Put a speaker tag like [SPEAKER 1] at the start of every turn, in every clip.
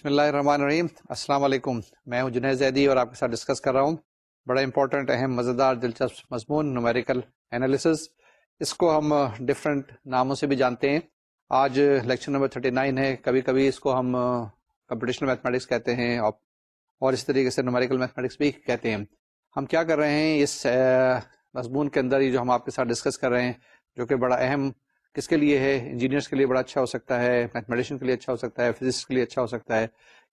[SPEAKER 1] بسم اللہ الرحمن الرحیم۔ السلام علیکم۔ میں ہوں جنید زیدی اور آپ کے ساتھ ڈسکس کر رہا ہوں۔ بڑا امپورٹنٹ اہم، مزیدار، دلچسپ، مضمون نومیریکل انالیسز اس کو ہم ڈفرینٹ ناموں سے بھی جانتے ہیں۔ آج لیکچر نمبر 39 ہے۔ کبھی کبھی اس کو ہم کمپٹیشنل میتھمیٹکس کہتے ہیں اور اس طریقے سے نومیریکل میتھمیٹکس بھی کہتے ہیں۔ ہم کیا کر رہے ہیں؟ اس مضمون کے اندر ہی جو ہم آپ کے ساتھ ڈسکس کر رہے ہیں، جو کہ بڑا اہم کس کے لیے ہے؟ انجینئرس کے لیے بڑا اچھا ہو سکتا ہے میتھمیٹیشین کے لیے اچھا ہو سکتا ہے فزکس کے لیے اچھا ہو سکتا ہے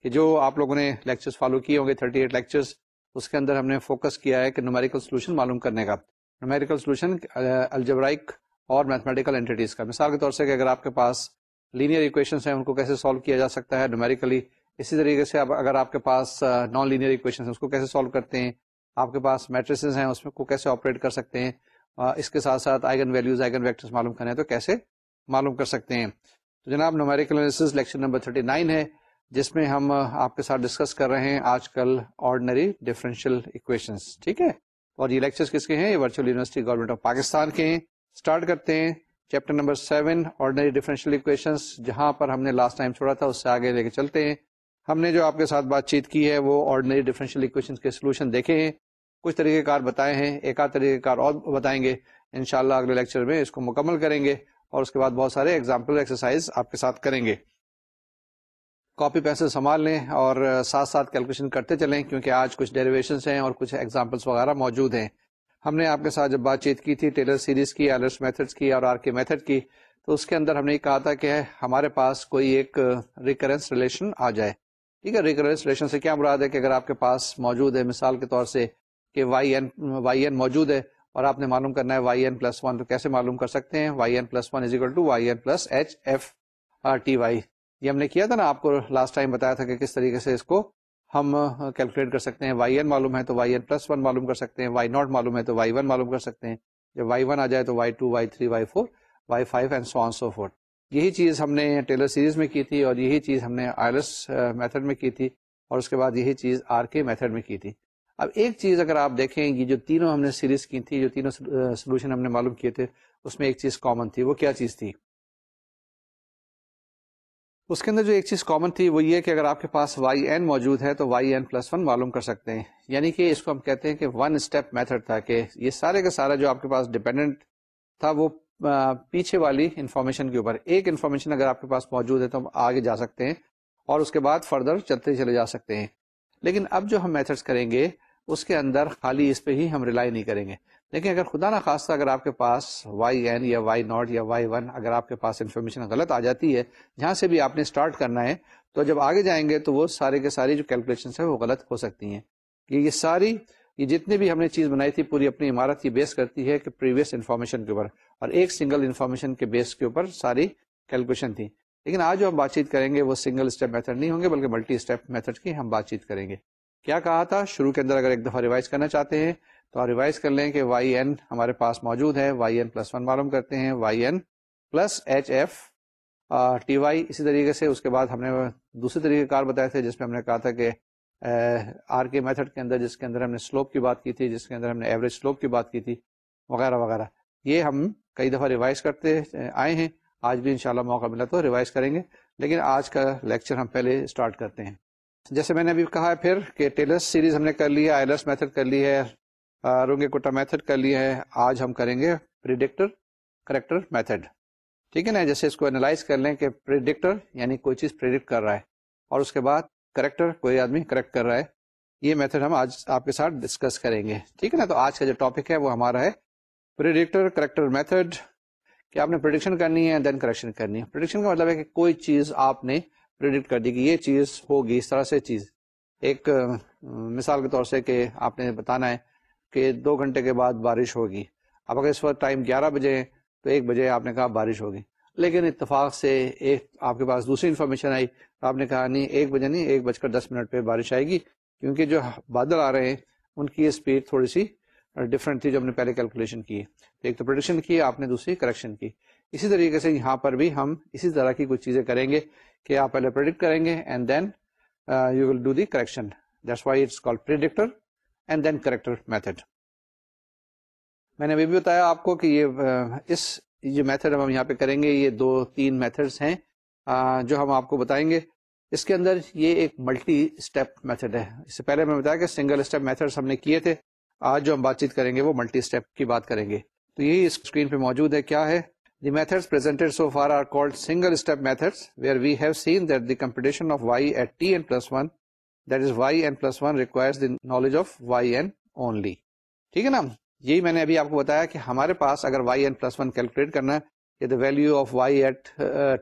[SPEAKER 1] کہ جو آپ لوگوں نے لیکچرز فالو کیے ہوں گے 38 ایٹ لیکچرز اس کے اندر ہم نے فوکس کیا ہے کہ نومیریکل سولوشن معلوم کرنے کا۔ نومیریکل سولوشن الجبرائک اور میتھمیٹیکل انٹیٹیز کا۔ مثال کے طور سے کہ اگر آپ کے پاس لینئر اکویشنس ہیں، ان کو کیسے سالو کیا جا سکتا ہے نومیریکلی اسی طریقے سے اگر آپ کے پاس نان لینئر اکویشن ہیں، اس کو کیسے سالو کرتے ہیں؟ آپ کے پاس میٹریسز ہیں، اس میں کو کیسے آپریٹ کر سکتے ہیں؟ اس کے ساتھ ساتھ آئگن ویلوز آئگن ویکٹرز معلوم کرنے تو کیسے معلوم کر سکتے ہیں؟ تو جناب نومیریکل لیکچر نمبر 39 ہے، جس میں ہم آپ کے ساتھ ڈسکس کر رہے ہیں آج کل آرڈنری ڈفرینشیل اکویشنز ٹھیک ہے؟ اور یہ لیکچر کس کے ہیں؟ یہ virtual university government of Pakistan کے ہیں۔ اسٹارٹ کرتے ہیں chapter number seven ordinary differential equations جہاں پر ہم نے لاسٹ ٹائم چھوڑا تھا، اس سے آگے لے کے چلتے ہیں۔ ہم نے جو آپ کے ساتھ بات چیت کی ہے، وہ آرڈنری ڈفرینشیل اکویشن کے سولوشن دیکھے ہیں۔ کچھ طریقہ کار بتائے ہیں، ایک آدھ طریقہ کار اور بتائیں گے۔ انشاءاللہ اگلے لیکچر میں اس کو مکمل کریں گے اور اس کے بعد بہت سارے ایگزامپل ایکسرسائز آپ کے ساتھ کریں گے۔ کاپی پینسل سنبھال لیں اور ساتھ ساتھ کیلکولیشن کرتے چلیں کیونکہ آج کچھ ڈیریویشنس ہیں اور کچھ ایگزامپلس وغیرہ موجود ہیں۔ ہم نے آپ کے ساتھ جب بات چیت کی تھی ٹیلر سیریز کی ایلرس میتھڈس کی اور آر کے میتھڈ کی، تو اس کے اندر ہم نے یہ کہا تھا کہ ہمارے پاس کوئی ایک ریکرنس ریلیشن آ جائے۔ ٹھیک ہے ریکرنس ریلیشن سے کیا مراد ہے کہ اگر آپ کے پاس موجود ہے مثال کے طور سے کہ وائی این وائی این موجود ہے اور آپ نے معلوم کرنا ہے وائی این پلس ون تو کیسے معلوم کر سکتے ہیں؟ Y N plus one is equal to Y N plus H F R T Y یہ ہم نے کیا تھا نا، آپ کو لاسٹ ٹائم بتایا تھا کہ کس طریقے سے اس کو ہم کیلکولیٹ کر سکتے ہیں۔ وائی این معلوم ہے تو وائی این پلس ون معلوم کر سکتے ہیں۔ وائی ناٹ معلوم ہے تو وائی ون معلوم کر سکتے ہیں۔ جب وائی ون آ جائے تو Y two Y three Y four Y five and so on so forth یہی چیز ہم نے ٹیلر سیریز میں کی تھی اور یہی چیز ہم نے آئلس میتھڈ میں کی تھی اور اس کے بعد یہی چیز آر کے میتھڈ میں کی تھی۔ اب ایک چیز اگر آپ دیکھیں یہ جو تینوں ہم نے سیریز کی تھی، جو تینوں سولوشن ہم نے معلوم کیے تھے، اس میں ایک چیز کامن تھی، وہ کیا چیز تھی؟ اس کے اندر جو ایک چیز کامن تھی، وہ یہ کہ اگر آپ کے پاس وائی این موجود ہے تو وائی این پلس ون معلوم کر سکتے ہیں۔ یعنی کہ اس کو ہم کہتے ہیں کہ ون اسٹیپ میتھڈ تھا کہ یہ سارے کا سارا جو آپ کے پاس ڈپینڈنٹ تھا، وہ پیچھے والی انفارمیشن کے اوپر، ایک انفارمیشن اگر آپ کے پاس موجود ہے تو ہم آگے جا سکتے ہیں اور اس کے بعد فردر چلتے چلے جا سکتے ہیں۔ لیکن اب جو ہم میتھڈس کریں گے اس کے اندر خالی اس پہ ہی ہم ریلائی نہیں کریں گے۔ لیکن اگر خدا نہ خاصہ اگر آپ کے پاس وائی این یا وائی ناٹ یا وائی ون اگر آپ کے پاس انفارمیشن غلط آ جاتی ہے، جہاں سے بھی آپ نے اسٹارٹ کرنا ہے، تو جب آگے جائیں گے تو وہ سارے کے ساری جو کیلکولیشن ہے وہ غلط ہو سکتی ہیں۔ کہ یہ ساری یہ جتنی بھی ہم نے چیز بنائی تھی، پوری اپنی عمارت کی بیس کرتی ہے کہ پریویس انفارمیشن کے اوپر۔ اور ایک سنگل انفارمیشن کے بیس کے اوپر ساری کیلکولیشن تھی۔ لیکن آج جو ہم بات چیت کریں گے، وہ سنگل اسٹیپ میتھڈ نہیں ہوں گے، بلکہ ملٹی اسٹیپ میتھڈ کی ہم بات چیت کریں گے۔ کیا کہا تھا؟ شروع کے اندر اگر ایک دفعہ ریوائز کرنا چاہتے ہیں، تو آپ ریوائز کر لیں کہ وائی این ہمارے پاس موجود ہے، وائی این پلس ون معلوم کرتے ہیں، Y N plus H F T Y اسی طریقے سے، اس کے بعد ہم نے دوسرے طریقے کار بتائے تھے، جس میں ہم نے کہا تھا کہ آر کے میتھڈ کے اندر، جس کے اندر ہم نے سلوپ کی بات کی تھی، جس کے اندر ہم نے ایوریج سلوپ کی بات کی تھی، وغیرہ وغیرہ۔ یہ ہم کئی دفعہ ریوائز کرتے آئے ہیں۔ آج بھی انشاءاللہ موقع ملا تو ریوائز کریں گے، لیکن آج کا لیکچر ہم پہلے اسٹارٹ کرتے ہیں۔ جیسے میں نے ابھی کہا ہے پھر کہ ٹیلس سیریز ہم نے کر لی ہے آئلس میتھڈ کر لی ہے رونگے کوٹا میتھڈ کر لی ہے، آج ہم کریں گے پریڈکٹر کریکٹر میتھڈ۔ ٹھیک ہے نا، جیسے اس کو انالائز کر لیں کہ پریڈکٹر یعنی کوئی چیز پریڈکٹ کر رہا ہے اور اس کے بعد کریکٹر کوئی آدمی کریکٹ کر رہا ہے، یہ میتھڈ ہم آج آپ کے ساتھ ڈسکس کریں گے۔ ٹھیک ہے نا، تو آج کا جو ٹاپک ہے وہ ہمارا ہے پریڈکٹر کریکٹر میتھڈ۔ کہ آپ نے پرڈکشن کرنی ہے، دین کریکشن کرنی ہے۔ پرڈکشن کا مطلب ہے کہ کوئی چیز آپ نے پرڈکٹ کر دی کہ یہ چیز ہوگی، اس طرح سے چیز۔ ایک مثال کے طور سے کہ آپ نے بتانا ہے کہ دو گھنٹے کے بعد بارش ہوگی۔ اب اگر اس وقت ٹائم گیارہ بجے تو ایک بجے آپ نے کہا بارش ہوگی۔ لیکن اتفاق سے ایک آپ کے پاس دوسری انفارمیشن آئی تو آپ نے کہا نہیں، ایک بجے نہیں، ایک بج کر دس منٹ پہ بارش آئے گی۔ کیونکہ جو بادل آ رہے ہیں، ان کی اسپیڈ تھوڑی سی ڈفرینٹ تھی جو ہم نے پہلے کیلکولیشن کی ایک تو پروڈکشن کی، آپ نے دوسری کریکشن کی۔ اسی طریقے سے یہاں پر بھی ہم اسی طرح کی کچھ چیزیں کریں گے کہ آپ پہلے پرڈکٹ کریں گے and then you will do the correction that's why it's call predictor and then corrector method میں نے ابھی بھی بتایا آپ کو کہ یہ uh, اس جو میتھڈ ہم یہاں پہ کریں گے، یہ دو تین میتھڈس ہیں uh, جو ہم آپ کو بتائیں گے۔ اس کے اندر یہ ایک ملٹی اسٹیپ میتھڈ ہے۔ اس سے پہلے میں بتایا کہ سنگل اسٹیپ میتھڈ ہم نے کیے تھے۔ آج جو ہم بات چیت کریں گے وہ ملٹی اسٹیپ کی بات کریں گے۔ تو یہی اس اسکرین پہ موجود ہے، کیا ہے؟ The method presented so far are called single step method where we have seen that the computation of Y at T N plus one that is Y N plus one requires the knowledge of Y N only ٹھیک ہے نا یہی میں نے ابھی آپ کو بتایا کہ ہمارے پاس اگر Y N plus one calculate کرنا ہے value of Y at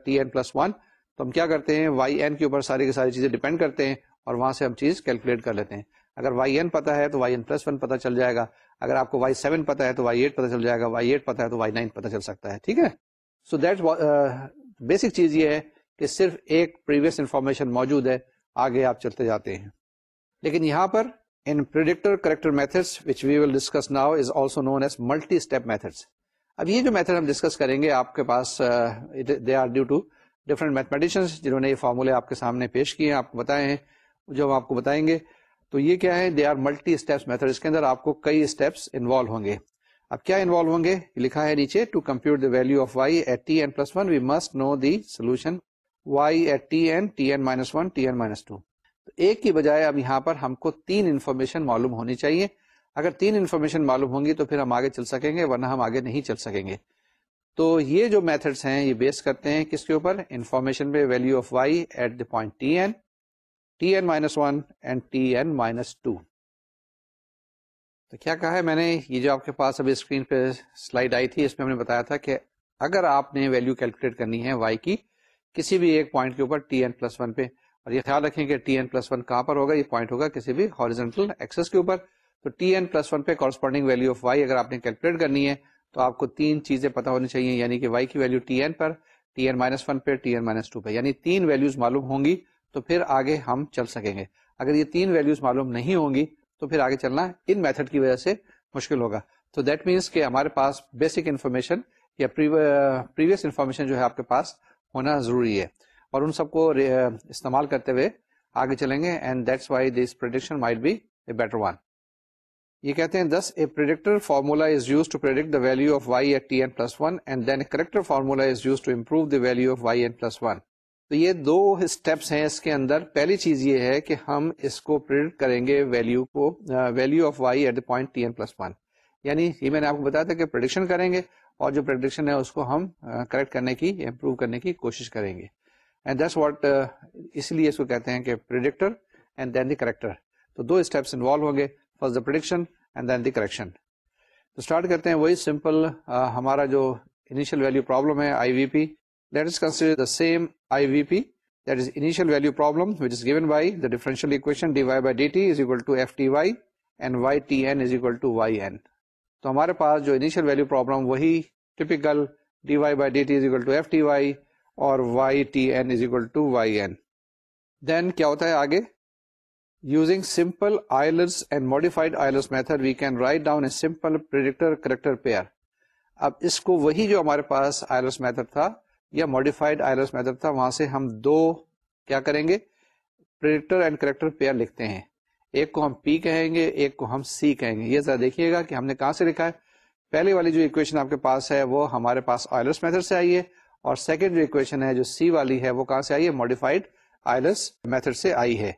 [SPEAKER 1] T N plus one تو ہم کیا کرتے ہیں وائی این کے اوپر ساری کی ساری چیزیں ڈیپینڈ کرتے ہیں اور وہاں سے ہم چیز کیلکولیٹ کر لیتے ہیں اگر وائی این پتا ہے تو وائی این پلس ون پتا چل جائے گا اگر آپ کو وائی سیون پتا ہے تو وائی ایٹ پتا چل جائے گا وائی ایٹ پتا ہے تو وائی نائن پتا چل سکتا ہے، ٹھیک ہے؟ سو دیٹ بیسک چیز یہ ہے کہ صرف ایک پریویس انفارمیشن موجود ہے، آگے آپ چلتے جاتے ہیں۔ لیکن یہاں پر ان predictor corrector methods which we will discuss now is also known as multi step methods اب یہ جو میتھڈ ہم ڈسکس کریں گے، آپ کے پاس they are due to different mathematicians جنہوں نے یہ فارمولے آپ کے سامنے پیش کیے ہیں، آپ کو بتائے ہیں، جو ہم آپ کو بتائیں گے۔ تو یہ کیا ہے؟ They are multi steps method اس کے اندر آپ کو کئی اسٹیپس انوالو ہوں گے۔ اب کیا انوالو ہوں گے؟ لکھا ہے نیچے to compute the value of Y at T N plus one we must know the solution Y at T N T N minus one T N minus two ایک کی بجائے اب یہاں پر ہم کو تین انفارمیشن معلوم ہونی چاہیے۔ اگر تین انفارمیشن معلوم ہوں گی تو پھر ہم آگے چل سکیں گے، ورنہ ہم آگے نہیں چل سکیں گے۔ تو یہ جو میتھڈس ہیں، یہ بیس کرتے ہیں کس کے اوپر؟ انفارمیشن پہ value of Y at the point T N T N minus one and T N minus two تو کیا کہا ہے؟ میں نے یہ جو آپ کے پاس ابھی اسکرین پہ سلائڈ آئی تھی، اس میں ہم نے بتایا تھا کہ اگر آپ نے ویلو کیلکولیٹ کرنی ہے وائی کی کسی بھی ایک پوائنٹ کے اوپر ٹی این پلس ون پہ، اور یہ خیال رکھیں کہ ٹی این پلس ون کہاں پر ہوگا؟ یہ پوائنٹ ہوگا کسی بھی ہاریزنٹل ایکسس کے اوپر۔ تو ٹی این پلس ون پہ کورسپونڈنگ ویلو آف وائی اگر آپ نے کیلکولیٹ کرنی ہے، تو آپ کو تین چیزیں پتا ہونی چاہیے یعنی کہ وائی کی ویلو ٹی این پر ٹی این مائنس ون پہ ٹی این مائنس ٹو پہ۔ یعنی تین ویلوز معلوم ہوں گی تو پھر آگے ہم چل سکیں گے۔ اگر یہ تین ویلوز معلوم نہیں ہوں گی، تو پھر آگے چلنا ان میتھڈ کی وجہ سے مشکل ہوگا۔ تو دیٹ مینس کہ ہمارے پاس بیسک انفارمیشن یا پریویس انفارمیشن جو ہے آپ کے پاس ہونا ضروری ہے۔ اور ان سب کو استعمال کرتے ہوئے آگے چلیں گے and that's why this prediction might be a better one یہ کہتے ہیں this a predictor formula is use to predict the value of Y at T N plus one and then corrector formula is use to improve the value of Y N plus one تو یہ دو steps ہیں اس کے اندر۔ پہلی چیز یہ ہے کہ ہم اس کو پرڈکٹ کریں گے ویلو کو value of Y at the point T N plus one یعنی یہ میں نے آپ کو بتایا تھا کہ پرڈکشن کریں گے اور جو پرڈکشن ہے اس کو ہم کریکٹ کرنے کی امپروو کرنے کی کوشش کریں گے۔ اینڈ دس واٹ اس لیے اس کو کہتے ہیں کہ predictor and then the corrector تو دو اسٹیپس انوالو ہوں گے۔ First the prediction and then the correction تو اسٹارٹ کرتے ہیں وہی سمپل ہمارا جو انیشیل ویلو پرابلم ہے I V P that is consider the same I V P that is initial value problem which is given by the differential equation D Y by D T is equal to F T Y تو ہمارے پاس جو initial value problem وہی typical D Y by D T is equal to F T Y اور Y T N is equal to Y N then کیا ہوتا ہے آگے using simple Euler's and modified Euler's method we can write down a simple predictor corrector pair اب اس کو وہی جو ہمارے پاس آئلس میتھڈ تھا یا ماڈیفائڈ آئلس میتھڈ تھا، وہاں سے ہم دو کیا کریں گے؟ پرڈکٹر اینڈ کریکٹر پیئر لکھتے ہیں۔ ایک کو ہم پی کہیں گے، ایک کو ہم سی کہیں گے۔ یہ ذرا دیکھیے گا کہ ہم نے کہاں سے لکھا ہے۔ پہلے والی جو اکویشن آپ کے پاس ہے، وہ ہمارے پاس آئلس میتھڈ سے آئی ہے۔ اور سیکنڈ جو اکویشن ہے، جو سی والی ہے، وہ کہاں سے آئی ہے؟ ماڈیفائڈ آئلس میتھڈ سے آئی ہے۔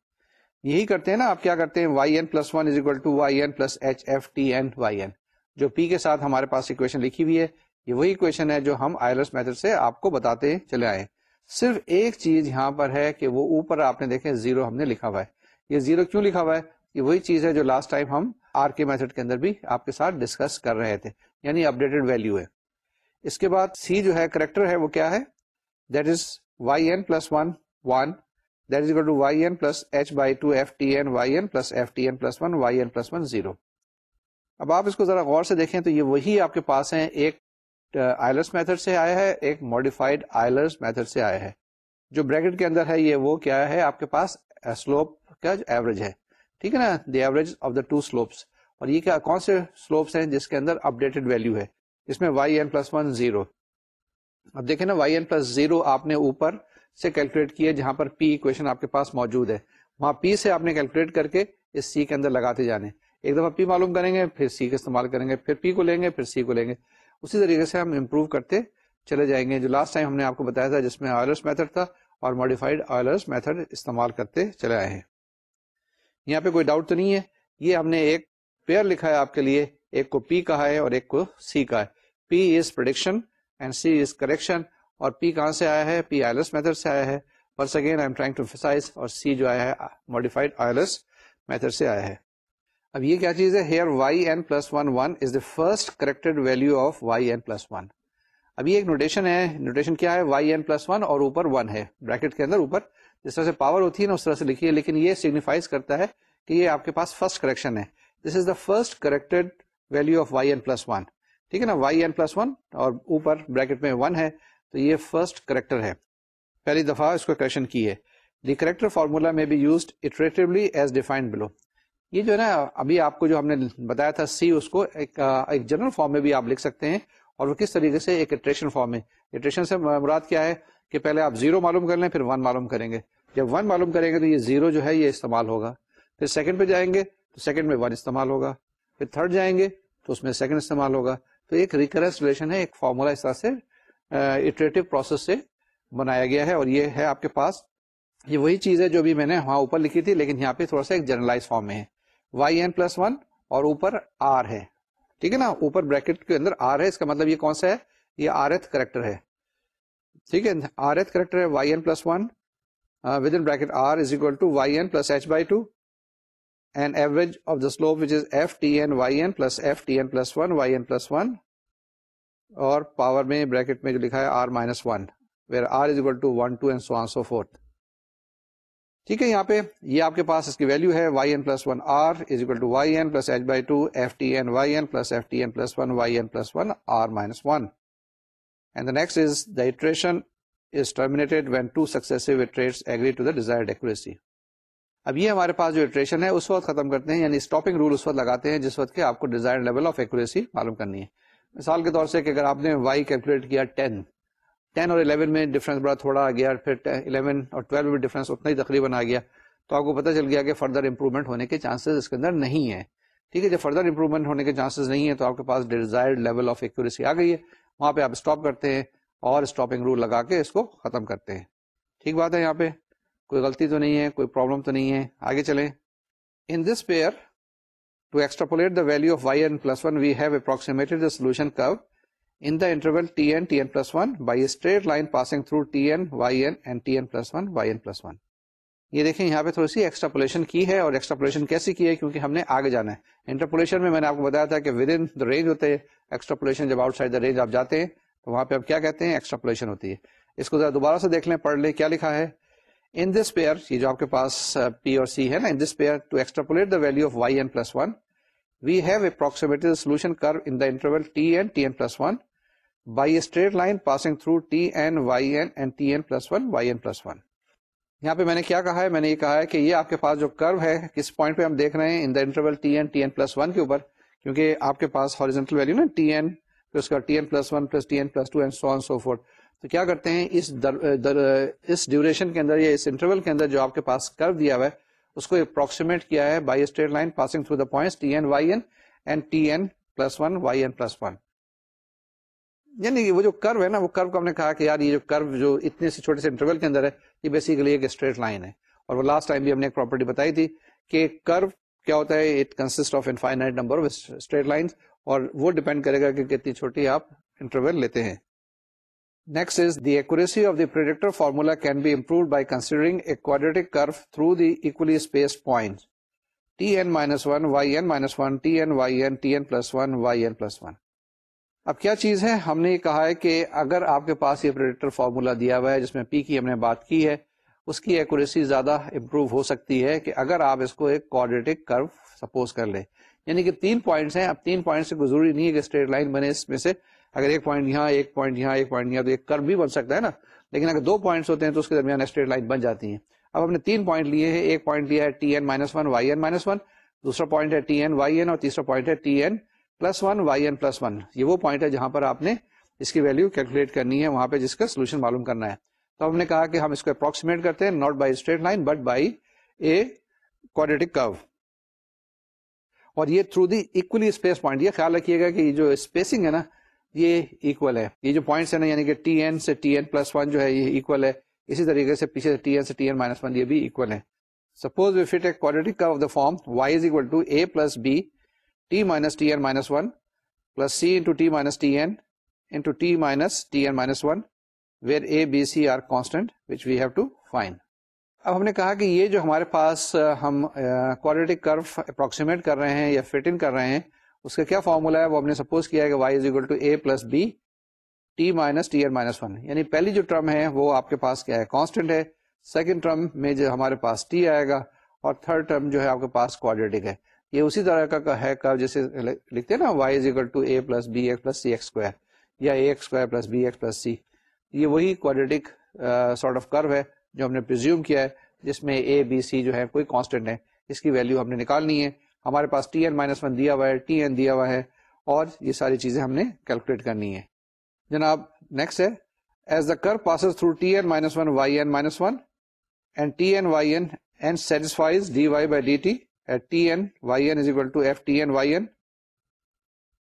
[SPEAKER 1] یہی کرتے ہیں نا، آپ کیا کرتے ہیں؟ Y N plus one is equal to Y N plus H F T N Y N جو پی کے ساتھ ہمارے پاس اکویشن لکھی ہوئی ہے یہ وہی اکویشن ہے جو ہم آئلس میتھڈ سے آپ کو بتاتے چلے آئے۔ صرف ایک چیز یہاں پر ہے کہ وہ اوپر آپ نے دیکھے زیرو ہم نے لکھا ہوا ہے۔ یہ زیرو کیوں لکھا ہوا ہے؟ یہ وہی چیز ہے جو لاسٹ ٹائم ہم آر کے میتھڈ کے اندر بھی آپ کے ساتھ ڈسکس کر رہے تھے یعنی اپڈیٹڈ ویلو ہے۔ اس کے بعد سی جو ہے کریکٹر ہے، وہ کیا ہے؟ That is Y N plus one one that is equal to Y N plus H by two F T N Y N plus F T N plus one Y N plus one zero اب آپ اس کو ذرا غور سے دیکھیں تو یہ وہی آپ کے پاس ہیں، ایک آئلس میتھڈ سے آیا ہے، ایک ماڈیفائڈ آئلس میتھڈ سے آیا ہے۔ جو بریکٹ کے اندر ہے، یہ وہ کیا ہے، آپ کے پاس سلوپ کا ایوریج ہے۔ ٹھیک ہے نا؟ The average of the two slopes اور یہ کیا، کون سے سلوپس ہیں جس کے اندر اپڈیٹڈ ویلو ہے؟ اس میں Y N plus one zero اب دیکھیں نا وائی این پلس زیرو آپ نے اوپر سے کیلکولیٹ کیا، جہاں پر پی اکویشن آپ کے پاس موجود ہے۔ وہاں پی سے آپ نے کیلکولیٹ کر کے اس سی کے اندر لگاتے جانے۔ ایک دفعہ پی معلوم کریں گے، پھر سی کا استعمال کریں گے، پھر پی کو لیں گے، پھر سی کو لیں گے۔ اسی طریقے سے ہم امپروو کرتے چلے جائیں گے۔ جو لاسٹ ٹائم ہم نے آپ کو بتایا تھا جس میں آئلس میتھڈ تھا اور ماڈیفائڈ آئلرس میتھڈ استعمال کرتے چلے آئے ہیں۔ یہاں پہ کوئی ڈاؤٹ تو نہیں ہے۔ یہ ہم نے ایک پیئر لکھا ہے آپ کے لیے۔ ایک کو پی کہا ہے اور ایک کو سی کا ہے۔ P is prediction and C is correction اور پی کہاں سے آیا ہے؟ پی آئلس میتھڈ سے آیا ہے۔ Once again I am trying to اور سی جو آیا ہے ماڈیفائڈ آئلس میتھڈ سے آیا ہے۔ اب یہ کیا چیز ہے؟ Here Y N plus one one is the first corrected value of Y N plus one اب یہ ایک نوٹیشن ہے۔ نوٹیشن کیا ہے؟ وائی این پلس ون اور اوپر ون ہے۔ بریکٹ کے اندر اوپر جس طرح سے پاور ہوتی ہے نا، اس طرح سے لکھی ہے، لیکن یہ سگنیفائز کرتا ہے کہ یہ آپ کے پاس فرسٹ کریکشن ہے۔ This is the first corrected value of Y N plus one ٹھیک ہے نا؟ وائی این پلس ون اور اوپر بریکٹ میں ون ہے، تو یہ فرسٹ کریکٹر ہے۔ پہلی دفعہ اس کو کریکشن کی ہے۔ دی کریکٹر فارمولا میں be used iteratively as defined below یہ جو ہے نا، ابھی آپ کو جو ہم نے بتایا تھا، سی، اس کو ایک جنرل فارم میں بھی آپ لکھ سکتے ہیں۔ اور وہ کس طریقے سے؟ ایک اٹریشن فارم ہے اٹریشن سے مراد کیا ہے؟ کہ پہلے آپ زیرو معلوم کر لیں، پھر ون معلوم کریں گے۔ جب ون معلوم کریں گے تو یہ زیرو جو ہے، یہ استعمال ہوگا۔ پھر سیکنڈ پہ جائیں گے تو سیکنڈ میں ون استعمال ہوگا۔ پھر تھرڈ جائیں گے تو اس میں سیکنڈ استعمال ہوگا۔ تو ایک ریکرنس ریلیشن ہے، ایک فارمولا اس طرح سے اٹریٹو پروسیس سے بنایا گیا ہے۔ اور یہ ہے آپ کے پاس۔ یہ وہی چیز ہے جو بھی میں نے وہاں اوپر لکھی تھی، لیکن یہاں پہ تھوڑا سا ایک جرنلائز فارم میں ہے۔ وائی این پلس ون اور اوپر آر ہے۔ ٹھیک ہے نا؟ اوپر بریکٹ کے اندر آر ہے، اس کا مطلب یہ کون سا ہے؟ یہ آر ایتھ کریکٹر ہے۔ ٹھیک ہے؟ آر ایتھ کریکٹر ہے Y N plus one with in bracket R is equal to Y N plus H by two and average of the slope which is F T N Y N plus F T N plus one Y N plus one اور power میں bracket میں جو لکھا ہے R minus one where R is equal to one two and so on so forth ٹھیک ہے، یہاں پہ یہ آپ کے پاس اس کی ویلو ہے Y N plus one R is equal to Y N plus H by two F T N Y N plus F T N plus one Y N plus one R minus one and the next is the iteration is terminated when two successive iterates agree to the desired accuracy اب یہ ہمارے پاس جو attrition ہے، اس وقت ختم کرتے ہیں یعنی اسٹاپنگ رول اس وقت لگاتے ہیں جس وقت کہ آپ کو ڈیزائر لیول آف ایکوریسی معلوم کرنی ہے۔ مثال کے طور سے کہ اگر آپ نے وائی کیلکولیٹ کیا ٹین ٹین اور الیون میں ڈفرنس بڑا تھوڑا آ گیا پھر الیون اور ٹویلو میں ڈفرنس اتنا ہی تقریباً آ گیا۔ تو آپ کو پتا چل گیا کہ فردر امپروومنٹ ہونے کے چانسز اس کے اندر نہیں ہے ٹھیک ہے، جب فردر امپروومنٹ ہونے کے چانسز نہیں ہے تو آپ کے پاس ڈیزائرڈ لیول آف ایکوریسی آ گئی ہے۔ وہاں پہ آپ اسٹاپ کرتے ہیں اور اسٹاپنگ رول لگا کے اس کو ختم کرتے ہیں۔ ٹھیک بات ہے یہاں پہ۔ کوئی غلطی تو نہیں ہے، کوئی پرابلم تو نہیں ہے۔ آگے چلیں۔ In this pair to extrapolate the value of y n plus one we have approximated the solution curve in the interval t n t n plus one by straight line passing through t n y n and t n plus یہ دیکھیں یہاں پہ تھوڑی سی extrapolation کی ہے اور extrapolation کیسی کی ہے کیونکہ ہم نے آگے جانا ہے۔ انٹرپولیشن میں میں نے آپ کو بتایا تھا کہ ود ان دا رینج ہوتے ہیں۔ ایکسٹراپولیشن جب آؤٹ سائڈ دا رینج آپ جاتے ہیں تو وہاں پہ آپ کیا کہتے ہیں؟ ایکسٹراپولیشن ہوتی ہے۔ اس کو ذرا دوبارہ سے دیکھ لیں، پڑھ لیں، کیا لکھا ہے؟ ان دس پیئر یہ جو آپ کے پاس پی اور سی ہے نا in this pair to extrapolate the value of y n plus one we have approximated solution curve in the interval t n t n plus one by straight line passing through t n y n and t n plus one y n plus one یہاں پہ میں نے کیا کہا ہے؟ میں نے یہ کہا ہے کہ یہ آپ کے پاس جو کرو ہے کس پوائنٹ پہ ہم دیکھ رہے ہیں؟ In the interval t n t n plus one کے اوپر. کیونکہ آپ کے پاس ہاریزنٹل ویلو نا ٹی این پھر اس کا t n plus one plus t n plus two and so on so forth تو کیا کرتے ہیں؟ اس در, در, اس ڈیوریشن کے اندر یا اس انٹرول کے اندر جو آپ کے پاس کر دیا ہوا ہے اس کو اپروکسیمیٹ کیا ہے by straight line passing through the point t n y n and t n plus one y n plus one یعنی وہ جو کرو ہے نا، وہ کرو کو ہم نے کہا کہ یار یہ جو کرو جو اتنے سے چھوٹے سے انٹرول کے اندر ہے، یہ بیسیکلی ایک اسٹریٹ لائن ہے۔ اور وہ لاسٹ ٹائم بھی ہم نے ایک پراپرٹی بتائی تھی کہ کرو کیا ہوتا ہے it consist of infinite number of straight lines اور وہ ڈیپینڈ کرے گا کہ کتنی چھوٹی آپ انٹرول لیتے ہیں۔ Next is the accuracy of the predictor formula can be improve by considering a quadratic curve through the equally spaced point t n minus one y n minus one t n y n t n plus one y n plus one اب کیا چیز ہے؟ ہم نے یہ کہا ہے کہ اگر آپ کے پاس یہ پریڈکٹر فارمولا دیا ہوا ہے جس میں پی کی ہم نے بات کی ہے، اس کی ایکوریسی زیادہ امپروو ہو سکتی ہے کہ اگر آپ اس کو ایک کوڈریٹک کرو سپوز کر لیں۔ یعنی کہ تین پوائنٹس ہیں، اب تین پوائنٹ سے ضروری نہیں ہے کہ اسٹریٹ لائن بنے اس میں سے۔ اگر ایک پوائنٹ یہاں، ایک پوائنٹ یہاں، ایک پوائنٹ یہاں تو ایک کر بھی بن سکتا ہے نا۔ لیکن اگر دو پوائنٹس ہوتے ہیں تو اس کے درمیان اسٹریٹ لائن بن جاتی ہیں۔ اب ہم نے تین پوائنٹ لیے ہیں، ایک پوائنٹ لیا ہے t n minus one y n minus one دوسرا پوائنٹ ہے ٹی این وائی این اور تیسرا پوائنٹ ہے t n plus one, y n plus one. یہ وہ پوائنٹ ہے جہاں پر آپ نے اس کی ویلو کیلکولیٹ کرنی ہے، وہاں پہ جس کا سولوشن معلوم کرنا ہے۔ تو ہم نے کہا کہ ہم اس کو اپروکسیمیٹ کرتے ہیں not by straight line but by a quadratic curve اور یہ through the equally spaced point یہ خیال رکھیے گا کہ یہ جو اسپیسنگ ہے نا، یہ اکول ہے۔ یہ جو پوائنٹس ہے نا یعنی کہ ٹی این سے ٹی این پلس ون جو ہے، یہ اکول ہے۔ اسی طریقے سے پیچھے ٹی این سے ٹی این مائنس ون یہ بھی اکول ہے۔ Suppose we fit a quadratic of the form y is equal to a plus b t minus t n minus one plus c into t minus t n into t minus t n minus one where a b c are constant which we have to find اب ہم نے کہا کہ یہ جو ہمارے پاس ہم کوالٹک کرو اپروکسیمیٹ کر رہے ہیں یا فٹ ان کر رہے ہیں، اس کا کیا فارمولا ہے؟ وہ ہم نے سپوز کیا ہے کہ y is equal to a plus b t minus t minus one یعنی پہلی جو ٹرم ہے، وہ آپ کے پاس کیا ہے؟ کانسٹنٹ ہے. سیکنڈ ٹرم میں جو ہمارے پاس ٹی آئے گا اور تھرڈ ٹرم جو ہے، آپ کے پاس کوڈریٹک ہے۔ یہ اسی طرح کا ہے کرو جیسے لکھتے ہیں نا y is equal to a plus b x plus c x square یا a x square plus b x plus c یہ وہی کوڈریٹک سارٹ آف کرو ہے جو ہم نے پرزیوم کیا ہے، جس میں اے بی سی جو ہے کوئی کانسٹنٹ ہے اس کی ویلو ہم نے نکالنی ہے۔ ہمارے پاس ٹی این مائنس ون دیا ہوا ہے ٹی این دیا ہوا ہے، اور یہ ساری چیزیں ہم نے کیلکولیٹ کرنی ہے جناب نیکسٹ ہے as the curve passes through t n minus one y n minus one and t n y n and satisfies d y by d t at t n y n is equal to f t n y n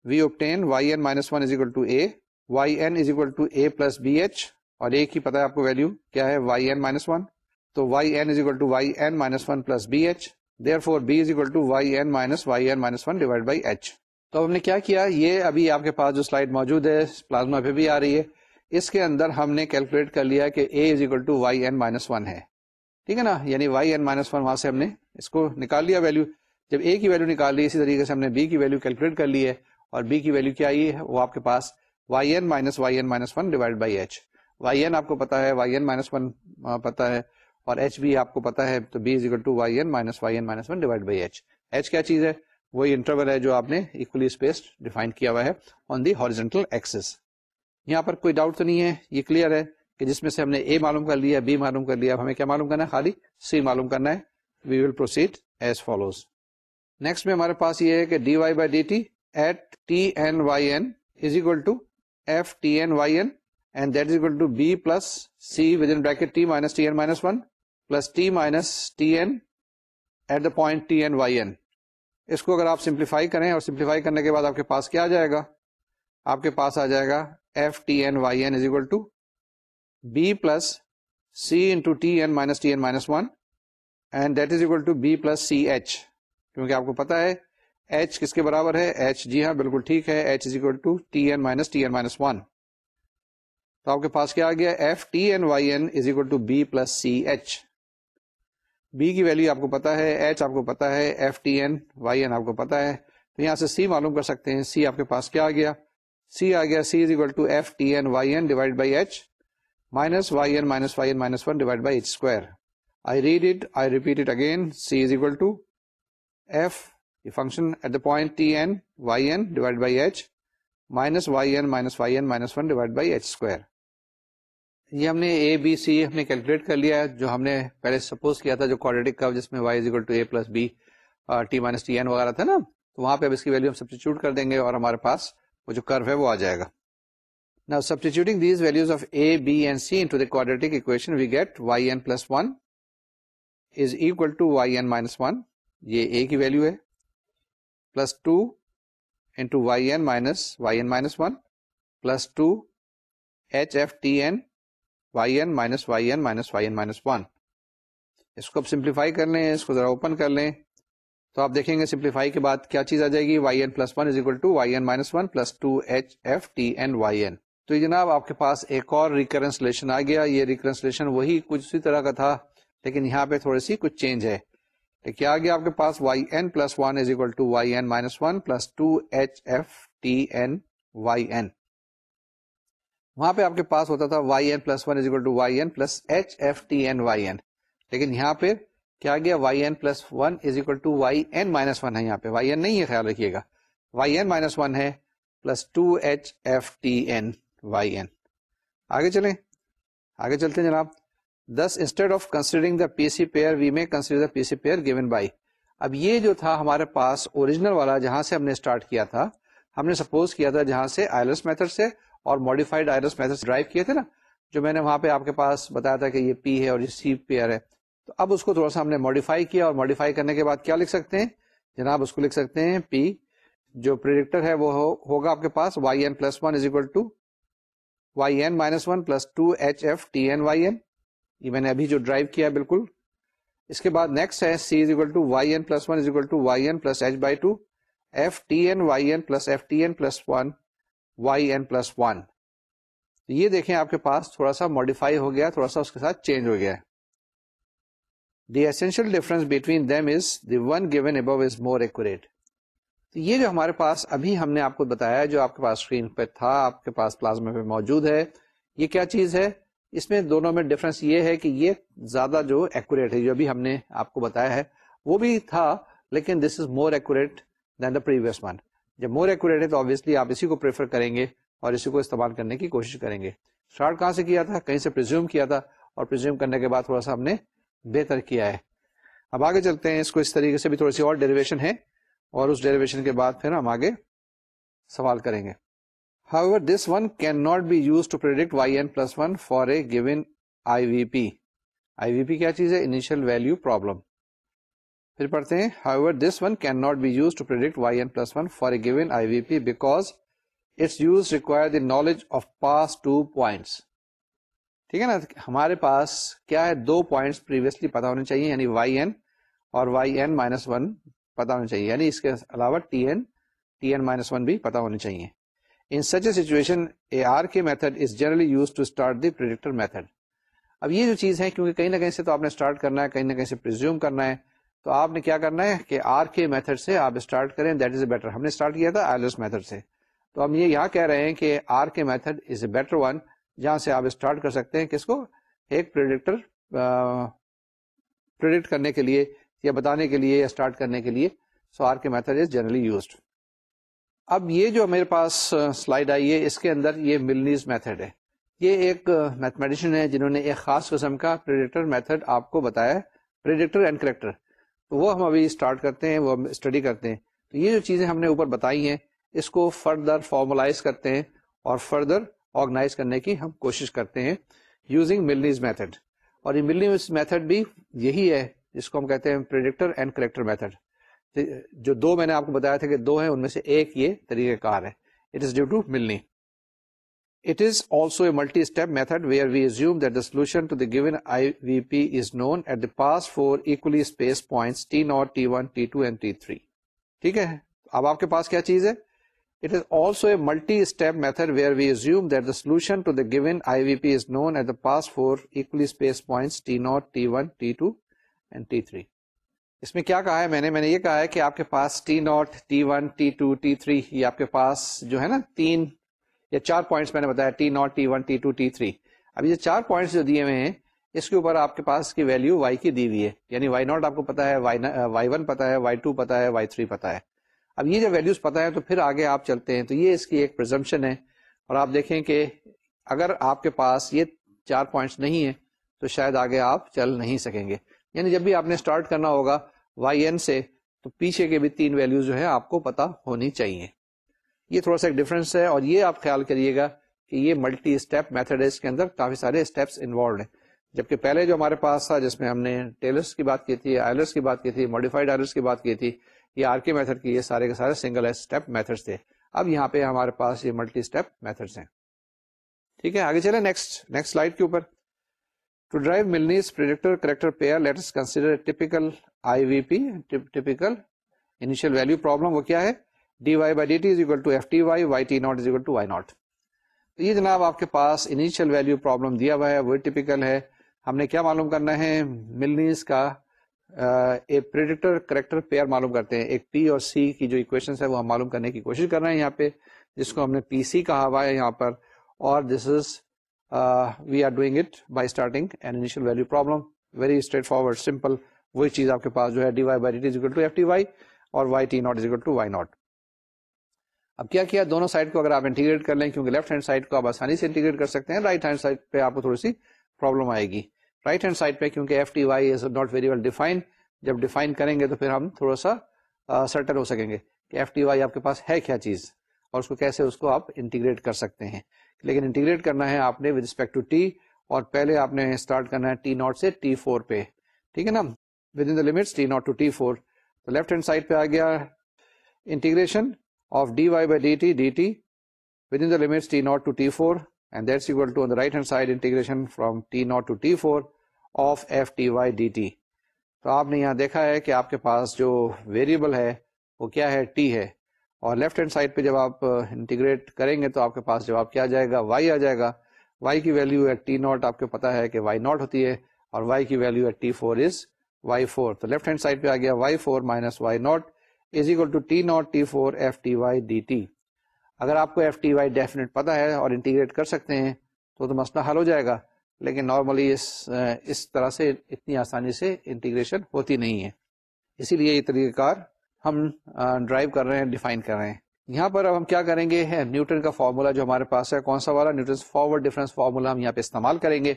[SPEAKER 1] we obtain y n minus one is equal to a y n is equal to a plus b h اور a کی پتا ہے آپ کو value کیا ہے؟ Y N minus one تو y n is equal to y n minus one plus b h therefore b is equal to y n minus y n minus one divide by h تو ہم نے کیا کیا؟ یہ ابھی آپ کے پاس جو سلائڈ موجود ہے پلازما پہ بھی آ رہی ہے۔ اس کے اندر ہم نے کیلکولیٹ کر لیا کہ a is equal to y n minus one ہے۔ ٹھیک ہے نا؟ یعنی وائی این مائنس ون وہاں سے ہم نے اس کو نکال لیا ویلو جب اے کی ویلو نکال لی، اسی طریقے سے ہم نے بی کی ویلو کیلکولیٹ کر لی ہے اور بی کی ویلو کیا آئی ہے؟ وہ آپ کے پاس y n minus y n minus one divide by h y n آپ کو پتا ہے وائی این مائنس ون پتا ہے، اور ایچ بھی آپ کو پتا ہے، تو b is equal to y n minus y n minus one divide by h h کیا چیز ہے؟ وہی انٹرول ہے جو آپ نے اکولی اسپیس ڈیفائن کیا ہوا ہے آن دی ہارجنٹل ایکسس یہاں پر کوئی ڈاؤٹ تو نہیں ہے، یہ کلیئر ہے کہ جس میں سے ہم نے اے معلوم کر لیا بی معلوم کر لیا، اب ہمیں کیا معلوم کرنا ہے؟ خالی سی معلوم کرنا ہے۔ We will proceed as follows next میں ہمارے پاس یہ ہے کہ d y by d t at t n y n is equal to f t n y n and that is equal to b plus c with in bracket t minus t n minus one plus t minus t n at the point t n y n اس کو اگر آپ simplify کریں اور simplify کرنے کے بعد آپ کے پاس کیا آ جائے گا؟ آپ کے پاس آ جائے گا f t n y n is equal to b plus c into t n minus t n minus one and that is equal to b plus c h کیونکہ آپ کو پتا ہے ایچ کس کے برابر ہے؟ ایچ جی ہاں بالکل ٹھیک ہے. H is equal to t n minus t n minus one تو آپ کے پاس کیا آ گیا؟ F t n y n is equal to b plus c h b کی ویلو آپ کو پتا ہے ایچ آپ کو پتا ہے f t n y n آپ کو پتا ہے. تو یہاں سے سی معلوم کر سکتے ہیں۔ سی آپ کے پاس کیا آ گیا؟ سی آ گیا C is equal to F T N Y N divide by H minus Y N minus Y N minus one divide by H square I read it I repeat it again C is equal to F یہ function at the point T N Y N divide by H minus Y N minus Y N minus one divide by H square یہ ہم نے اے b سی ہم نے calculate کر لیا ہے جو ہم نے پہلے سپوز کیا تھا جو کوڈریٹک کا جس میں y is equal to a plus b t minus t n وغیرہ تھا نا تو وہاں پہ اب اس کی ویلو ہم سبسٹیچیوٹ کر دیں گے اور ہمارے پاس وہ جو کرو ہے وہ آ جائے گا۔ Now substituting these values of a, b and c into the quadratic equation we get yn plus 1 is equal to yn minus 1 یہ a کی ویلو ہے. Plus two into y n minus y n minus one plus two h f t n y n minus y n minus y n minus one اس کو اب simplify کر لیں اس کو ذرا open کر لیں تو آپ دیکھیں گے سمپلیفائی کے بعد کیا چیز آ جائے گی y n plus one is equal to y n minus one plus two h f t n y n تو جناب آپ کے پاس ایک اور ریکرنسلیشن آ گیا یہ ریکرنسلیشن وہی کچھ اسی طرح کا تھا لیکن یہاں پہ تھوڑی سی کچھ چینج ہے۔ کیا آ گیا آپ کے پاس y n plus one is equal to y n minus one plus two h f t n y n وہاں پہ آپ کے پاس ہوتا تھا y n plus one is equal to y n plus h f t n y n لیکن یہاں پہ کیا گیا؟ Y n plus one is equal to y n minus one ہے یہاں پہ۔ وائی این نہیں ہے، خیال رکھیے گا۔ وائی این مائنس ون ہے plus two h f t n y n آگے چلیں۔ آگے چلتے ہیں جناب۔ This instead of considering the P C pair we میں consider the P C pair given by اب یہ جو تھا ہمارے پاس اوریجنل والا جہاں سے ہم نے اسٹارٹ کیا تھا، ہم نے سپوز کیا تھا جہاں سے آئلس میتھڈ سے اور ماڈیفائڈ آئرس میتھڈ ڈرائیو کیے تھے نا، جو میں نے وہاں پہ آپ کے پاس بتایا تھا کہ یہ پی ہے اور یہ سی پیئر ہے۔ تو اب اس کو تھوڑا سا ہم نے ماڈیفائی کیا اور ماڈیفائی کرنے کے بعد کیا لکھ سکتے ہیں؟ جناب، اس کو لکھ سکتے ہیں پی جو پریڈکٹر ہے وہ ہوگا آپ کے پاس y n plus one is equal to y n minus one plus two h f t n y n یہ میں نے ابھی جو ڈرائیو کیا بالکل، اس کے بعد نیکسٹ ہے c is equal to y n plus one is equal to y n plus h by two f t n y n plus f t n plus one y n plus one یہ دیکھیں آپ کے پاس تھوڑا سا modify ہو گیا، تھوڑا سا اس کے ساتھ چینج ہو گیا۔ The essential difference between them is the one given above is more accurate یہ جو ہمارے پاس ابھی ہم نے آپ کو بتایا جو آپ کے پاس اسکرین پہ تھا، آپ کے پاس پلازما پہ موجود ہے، یہ کیا چیز ہے؟ اس میں دونوں میں ڈفرنس یہ ہے کہ یہ زیادہ جو ایکوریٹ ہے، جو ابھی ہم نے آپ کو بتایا ہے، وہ بھی تھا، لیکن this is more accurate than the previous one جب مور ایکوریٹ ہے تو آبویسلی آپ اسی کو پریفر کریں گے اور اسی کو استعمال کرنے کی کوشش کریں گے۔ اسٹارٹ کہاں سے کیا تھا؟ کہیں سے پرزیوم کیا تھا؟ اور پرزیوم کرنے کے بعد تھوڑا سا ہم نے بہتر کیا ہے۔ اب آگے چلتے ہیں، اس کو اس طریقے سے بھی تھوڑی سی اور ڈیریویشن ہے اور اس ڈیریویشن کے بعد پھر ہم آگے سوال کریں گے۔ However, this one cannot be used to predict yn plus 1 for a given IVP. IVP کیا چیز ہے انیشل ویلو پرابلم پھر پڑھتے ہیں however this one cannot be used to predict yn plus 1 for a given IVP because its use require the knowledge of past two points. ٹھیک ہے نا ہمارے پاس کیا ہے دو پوائنٹس پریویسلی پتا ہونے چاہیے یعنی وائی این اور وائی این مائنس ون پتا ہونا چاہیے یعنی اس کے علاوہ T N T N minus one بھی پتا ہونے چاہیے in such a situation a R K method is generally use to start the predictor method اب یہ جو چیز ہے کیونکہ کہیں نہ کہیں سے تو آپ نے اسٹارٹ کرنا ہے، کہیں نہ کہیں سے پرزیوم کرنا ہے، تو آپ نے کیا کرنا ہے کہ آر کے میتھڈ سے آپ اسٹارٹ کریں دیٹ از اے بیٹر ہم نے اسٹارٹ کیا تھا آئلس میتھڈ سے۔ تو ہم یہ یہاں کہہ رہے ہیں کہ R K method is a better one جہاں سے آپ اسٹارٹ کر سکتے ہیں کس کو؟ ایک پرڈکٹر پرڈکٹ کرنے کے لیے یا بتانے کے لیے یا اسٹارٹ کرنے کے لیے۔ So R K method is generally used اب یہ جو میرے پاس سلائڈ آئی ہے، اس کے اندر یہ ملنیز میتھڈ ہے۔ یہ ایک میتھمیٹیشین ہے جنہوں نے ایک خاص قسم کا پریڈکٹر میتھڈ آپ کو بتایا پریڈکٹر اینڈ کریکٹر تو وہ ہم ابھی اسٹارٹ کرتے ہیں، وہ ہم اسٹڈی کرتے ہیں۔ تو یہ جو چیزیں ہم نے اوپر بتائی ہیں، اس کو فردر فارملائز کرتے ہیں اور فردر آرگنائز کرنے کی ہم کوشش کرتے ہیں یوزنگ ملنیز میتھڈ اور یہ ملنیز میتھڈ بھی یہی ہے، جس کو ہم کہتے ہیں پریڈکٹر اینڈ کریکٹر میتھڈ جو دو میں نے آپ کو بتایا تھا کہ دو ہیں، ان میں سے ایک یہ طریقہ کار ہے۔ It is due to Milne. It is also a multi step method where we assume that the solution to the given I V P is known at the past four equally spaced points T naught T one T two and T three ٹھیک ہے؟ اب آپ کے پاس کیا چیز ہے؟ It is also a multi step method where we assume that the solution to the given I V P is known at the past four equally spaced points T naught T one T two and T three اس میں کیا کہا ہے؟ میں نے میں نے یہ کہا ہے کہ آپ کے پاس T naught T one T two T three یہ آپ کے پاس جو ہے نا تین یا چار پوائنٹس میں نے بتایا T naught T one T two T three اب یہ چار پوائنٹس جو دیے ہوئے ہیں، اس کے اوپر آپ کے پاس کی ویلو وائی کی دی ہوئی ہے۔ یعنی وائی ناٹ آپ کو پتا ہے وائی ون پتا ہے وائی ٹو پتا ہے وائی تھری پتا ہے۔ اب یہ جو ویلوز پتا ہے تو پھر آگے آپ چلتے ہیں۔ تو یہ اس کی ایک پرزمپشن ہے۔ اور آپ دیکھیں کہ اگر آپ کے پاس یہ چار پوائنٹس نہیں ہے تو شاید آگے آپ چل نہیں سکیں گے۔ یعنی جب بھی آپ نے اسٹارٹ کرنا ہوگا وائی این سے، تو پیچھے کے بھی تین ویلوز جو ہے آپ کو پتا ہونی چاہیے۔ یہ تھوڑا سا ایک ڈفرنس ہے اور یہ آپ خیال کریے گا کہ یہ ملٹی اسٹیپ میتھڈ ہے، اس کے اندر کافی سارے اسٹیپس انوالوڈ ہیں۔ جبکہ پہلے جو ہمارے پاس تھا، جس میں ہم نے ٹیلرس کی بات کی تھی آئلرس کی بات کی تھی ماڈیفائڈ آئلرس کی بات کی تھی، یہ آر کے میتھڈ کی یہ سارے کے سارے سنگل اسٹیپ میتھڈ تھے۔ اب یہاں پہ ہمارے پاس یہ ملٹی اسٹیپ میتھڈس ہیں۔ ٹھیک ہے، آگے چلے نیکسٹ نیکسٹ سلائڈ کے اوپر۔ To derive Milne's predictor corrector pair let's consider typical I V P typical initial value problem وہ کیا ہے D Y by D T is equal to F T Y Y T naught تو یہ جناب آپ کے پاس انیشیل ویلو پرابلم دیا ہوا ہے وہ ٹیپیکل ہے ہم نے کیا معلوم کرنا ہے ملنیز کا ایک پریڈکٹر کریکٹر پیئر معلوم کرتے ہیں ایک پی اور سی کی جو اکویشن ہے وہ ہم معلوم کرنے کی کوشش کر رہے ہیں یہاں پہ جس کو ہم نے پی سی کہا ہوا ہے یہاں پر اور this is we are doing it by starting an initial value problem very straight forward simple وہی چیز آپ کے پاس جو ہے D Y by D T to F T Y اور Y T naught to Y naught اب کیا کیا دونوں سائڈ کو اگر آپ انٹیگریٹ کر لیں کیونکہ لیفٹ ہینڈ سائڈ کو آپ آسانی سے انٹیگریٹ کر سکتے ہیں رائٹ ہینڈ سائڈ پہ آپ کو تھوڑی سی پرابلم آئے گی رائٹ ہینڈ سائڈ پہ کیونکہ F T Y is not very well define جب ڈیفائن کریں گے تو پھر ہم تھوڑا سا سرٹن ہو سکیں گے کہ ایف ٹی وائی آپ کے پاس ہے کیا چیز اور اس کو کیسے اس کو آپ انٹیگریٹ کر سکتے ہیں۔ لیکن انٹیگریٹ کرنا ہے آپ نے ود رسپیکٹ ٹو ٹی اور پہلے آپ نے اسٹارٹ کرنا ہے ٹی ناٹ سے ٹی فور پہ۔ ٹھیک ہے نا؟ With in the limits T naught to T four تو لیفٹ ہینڈ سائڈ پہ آ گیا integration of D Y by D T D T with in the limits T naught to T four and that's equal to the right hand side integration from T naught to T four of F T Y D T تو آپ نے یہاں دیکھا ہے کہ آپ کے پاس جو ویریبل ہے وہ کیا ہے؟ ٹی ہے۔ اور لیفٹ ہینڈ سائڈ پہ جب آپ انٹیگریٹ کریں گے تو آپ کے پاس جواب کیا جائے گا؟ وائی آ جائے گا۔ وائی کی ویلو ہے ٹی ناٹ آپ کو پتا ہے کہ وائی ناٹ ہوتی ہے اور وائی کی ویلو ہے T four is Y four. تو لیفٹ ہینڈ سائڈ پہ آ گیا Y four minus Y naught is equal to T naught T four F T Y D T. اگر آپ کو ایف ٹی وائی ڈیفینیٹ پتا ہے اور انٹیگریٹ کر سکتے ہیں تو تو مسئلہ حل ہو جائے گا، لیکن نارملی اس اس طرح سے اتنی آسانی سے انٹیگریشن ہوتی نہیں ہے۔ اسی لیے یہ طریقہ کار ہم ڈرائیو کر رہے ہیں ڈیفائن کر رہے ہیں۔ یہاں پر اب ہم کیا کریں گے؟ نیوٹن کا فارمولا جو ہمارے پاس ہے، کون سا والا؟ نیوٹن فارورڈ ڈفرنس فارمولا ہم یہاں پہ استعمال کریں گے۔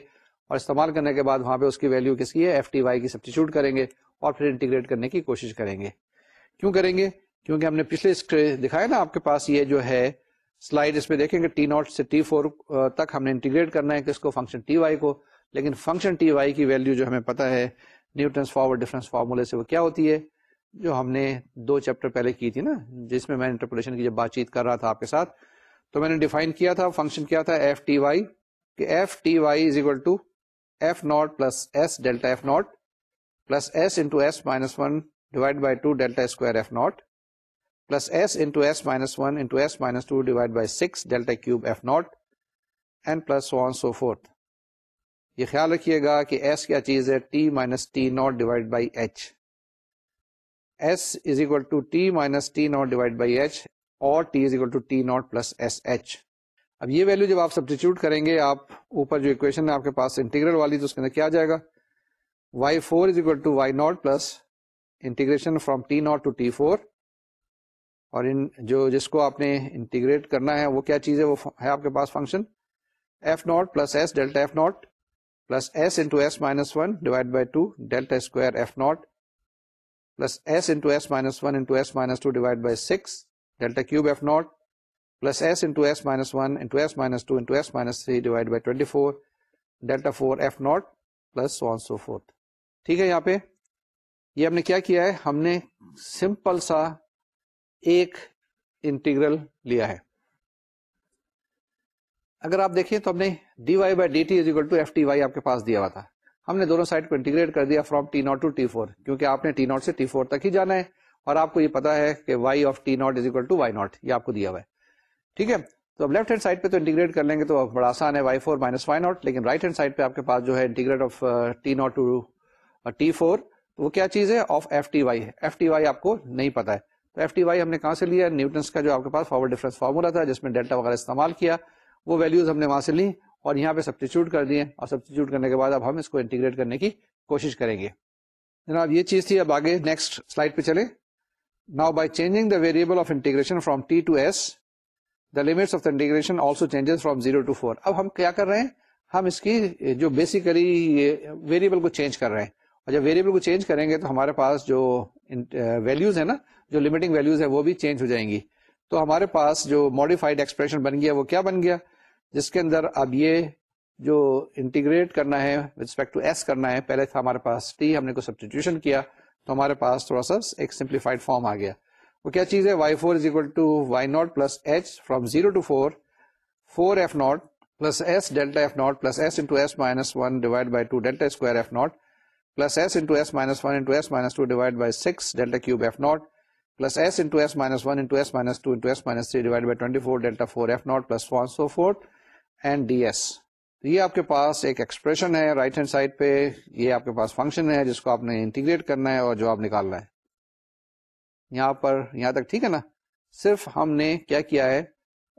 [SPEAKER 1] اور استعمال کرنے کے بعد وہاں پہ اس کی ویلو کس کی ہے؟ ایف ٹی وائی کی سبسٹیچیوٹ کریں گے اور پھر انٹیگریٹ کرنے کی کوشش کریں گے۔ کیوں کریں گے؟ کیونکہ ہم نے پچھلے دکھایا نا آپ کے پاس، یہ جو ہے سلائڈ اس میں دیکھیں گے ٹی ناٹ سے ٹی فور تک ہم نے انٹیگریٹ کرنا ہے کس کو؟ فنکشن ٹی وائی کو۔ لیکن فنکشن ٹی وائی کی ویلو جو ہمیں پتا ہے، نیوٹنس فارورڈ ڈفرنس فارمولے سے وہ کیا ہوتی ہے؟ جو ہم نے دو چیپٹر پہلے کی تھی نا، جس میں میں انٹرپولیشن کی جب بات چیت کر رہا تھا آپ کے ساتھ، تو میں نے ڈیفائن کیا تھا فنکشن کیا تھا ایف ٹی وائی کہ F T Y is equal to F naught plus S delta F naught plus S into S minus one divide by two delta square F naught plus S into S minus one into S minus two divide by six delta cube F naught and plus one so fourth یہ خیال رکھیے گا کہ S کیا چیز ہے؟ T minus T naught divide by H S is equal to T minus T naught divide by H اور T is equal to T naught plus S H اب یہ ویلو جب آپ سبسٹیچیوٹ کریں گے، آپ اوپر جو اکویشن ہے، آپ کے پاس انٹیگرل والی، تو اس کے اندر کیا جائے گا؟ Y four is equal to Y naught plus integration from T naught to T four اور ان جو جس کو آپ نے انٹیگریٹ کرنا ہے، وہ کیا چیز ہے؟ وہ ہے آپ کے پاس function F naught plus S delta F naught plus S into S minus one divide by two delta square F naught plus s into s minus 1 into s minus 2 divided by 6 delta cube f naught plus s into s minus 1 into s minus 2 into s minus 3 divided by 24 delta 4 f naught plus so on so forth ٹھیک ہے یہاں پہ یہ ہم نے کیا کیا ہے ہم نے سمپل سا ایک انٹیگرل لیا ہے اگر آپ دیکھیں تو ہم نے D Y by D T is equal to F T Y آپ کے پاس دیا ہوا تھا ہم نے دونوں سائڈ کو انٹیگریٹ کر دیا from T naught to T four, کیونکہ آپ نے ٹی ناٹ سے ٹی فور تک ہی جانا ہے اور آپ کو یہ پتا ہے کہ Y of T naught is equal to Y naught, یہ آپ کو دیا ہوا ہے۔ ٹھیک ہے؟ تو اب لیفٹ ہینڈ سائڈ پہ تو انٹیگریٹ کر لیں گے تو بڑا آسان ہے Y four minus Y naught, لیکن رائٹ ہینڈ سائڈ پہ آپ کے پاس جو ہے integrate of uh, T naught to uh, T four, تو وہ کیا چیز ہے؟ آف ایف ٹی وائی ہے۔ ایف ٹی وائی آپ کو نہیں پتا ہے۔ تو ایف ٹی وائی ہم نے کہاں سے لیا؟ نیوٹنس کا جو آپ کے پاس فارورڈ ڈفرنس فارمولا تھا، جس میں ڈیلٹا وغیرہ استعمال کیا، وہ ویلوز ہم نے وہاں سے لی اور یہاں پہ سبسٹیچیوٹ کر دیے اور سبسٹیچیوٹ کرنے کے بعد اب ہم اس کو انٹیگریٹ کرنے کی کوشش کریں گے۔ جناب، یہ چیز تھی، اب آگے نیکسٹ سلائڈ پہ چلے now by changing the variable of integration from T to S the limits of the integration also changes from zero to four اب ہم کیا کر رہے ہیں؟ ہم اس کی جو بیسیکلی ویریبل کو چینج کر رہے ہیں۔ اور جب ویریبل کو چینج کریں گے تو ہمارے پاس جو ویلوز uh, ہے نا، جو لمیٹنگ ویلوز ہے وہ بھی چینج ہو جائیں گی۔ تو ہمارے پاس جو ماڈیفائڈ ایکسپریشن بن گیا، وہ کیا بن گیا؟ جس کے اندر اب یہ جو انٹیگریٹ کرنا ہے ریسپیکٹ ٹو ایس کرنا ہے، پہلے تھا ہمارے پاس ٹی ہم نے کوئی سبسٹیٹیوشن کیا تو ہمارے پاس تھوڑا سا ایک سمپلیفائڈ فارم آ گیا۔ وہ کیا چیز ہے؟ Y four is equal to Y naught plus H from zero to four four F naught plus S delta F naught plus S into S minus one divide by two delta square F naught plus S into S minus one into S minus two divide by six delta cube F naught plus S into S minus one into S minus two into S minus three divide by twenty four delta four F naught plus one so four and D S یہ آپ کے پاس ایک expression ہے right hand side پہ، یہ آپ کے پاس فنکشن ہے جس کو آپ نے انٹیگریٹ کرنا ہے اور جواب نکالنا ہے۔ یہاں پر، یہاں تک ٹھیک ہے نا؟ صرف ہم نے کیا کیا ہے؟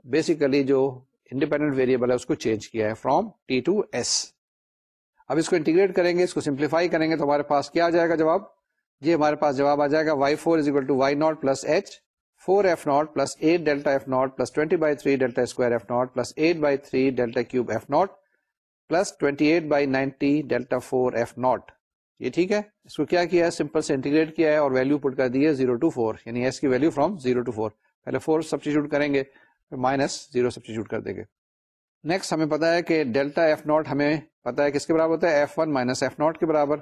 [SPEAKER 1] بیسیکلی جو انڈیپینڈنٹ ویریبل ہے، اس کو چینج کیا ہے فرام ٹی ٹو ایس اب اس کو انٹیگریٹ کریں گے، اس کو سمپلیفائی کریں گے تو ہمارے پاس کیا آ جائے گا جواب؟ جی ہمارے پاس جواب آ جائے گا Y four is equal to Y naught plus H four F naught plus eight delta F naught plus twenty by three delta square F naught plus eight by three delta cube F naught plus twenty eight by ninety delta four F naught یہ ٹھیک ہے؟ اس کو کیا کیا ہے؟ Simple سے integrate کیا ہے اور ویلو پٹ کر دی ہے زیرو ٹو فور یعنی ایس کی value from zero to four پہلے فور سبسٹیچیوٹ کریں گے مائنس زیرو سبسٹیچیوٹ کر دیں گے۔ نیکسٹ ہمیں پتا ہے کہ ڈیلٹا ایف ناٹ ہمیں پتا ہے کس کے برابر ہوتا ہے؟ F one minus F naught کے برابر۔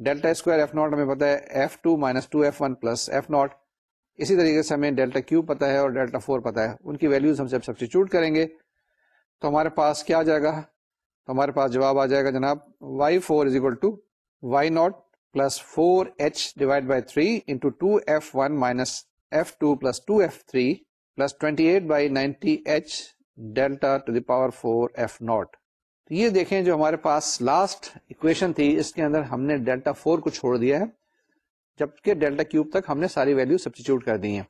[SPEAKER 1] ڈیلٹا اسکوائر ایف ناٹ ہمیں پتا ہے F two minus two F one plus F naught اسی طریقے سے ہمیں ڈیلٹا کیو پتا ہے اور ڈیلٹا فور پتا ہے۔ ان کی ویلوز ہم جب سبسٹیچیوٹ کریں گے تو ہمارے پاس کیا آ جائے گا؟ تو ہمارے پاس جواب آ جائے گا جناب Y four is equal to Y naught plus four H divide by three into two F one minus F two plus two F three plus twenty eight by ninety H delta to the power four F naught تو یہ دیکھیں جو ہمارے پاس last equation تھی، اس کے اندر ہم نے delta four کو چھوڑ دیا ہے۔ جبکہ ڈیلٹا کیوب تک ہم نے ساری ویلو سبسٹیچیوٹ کر دی ہیں۔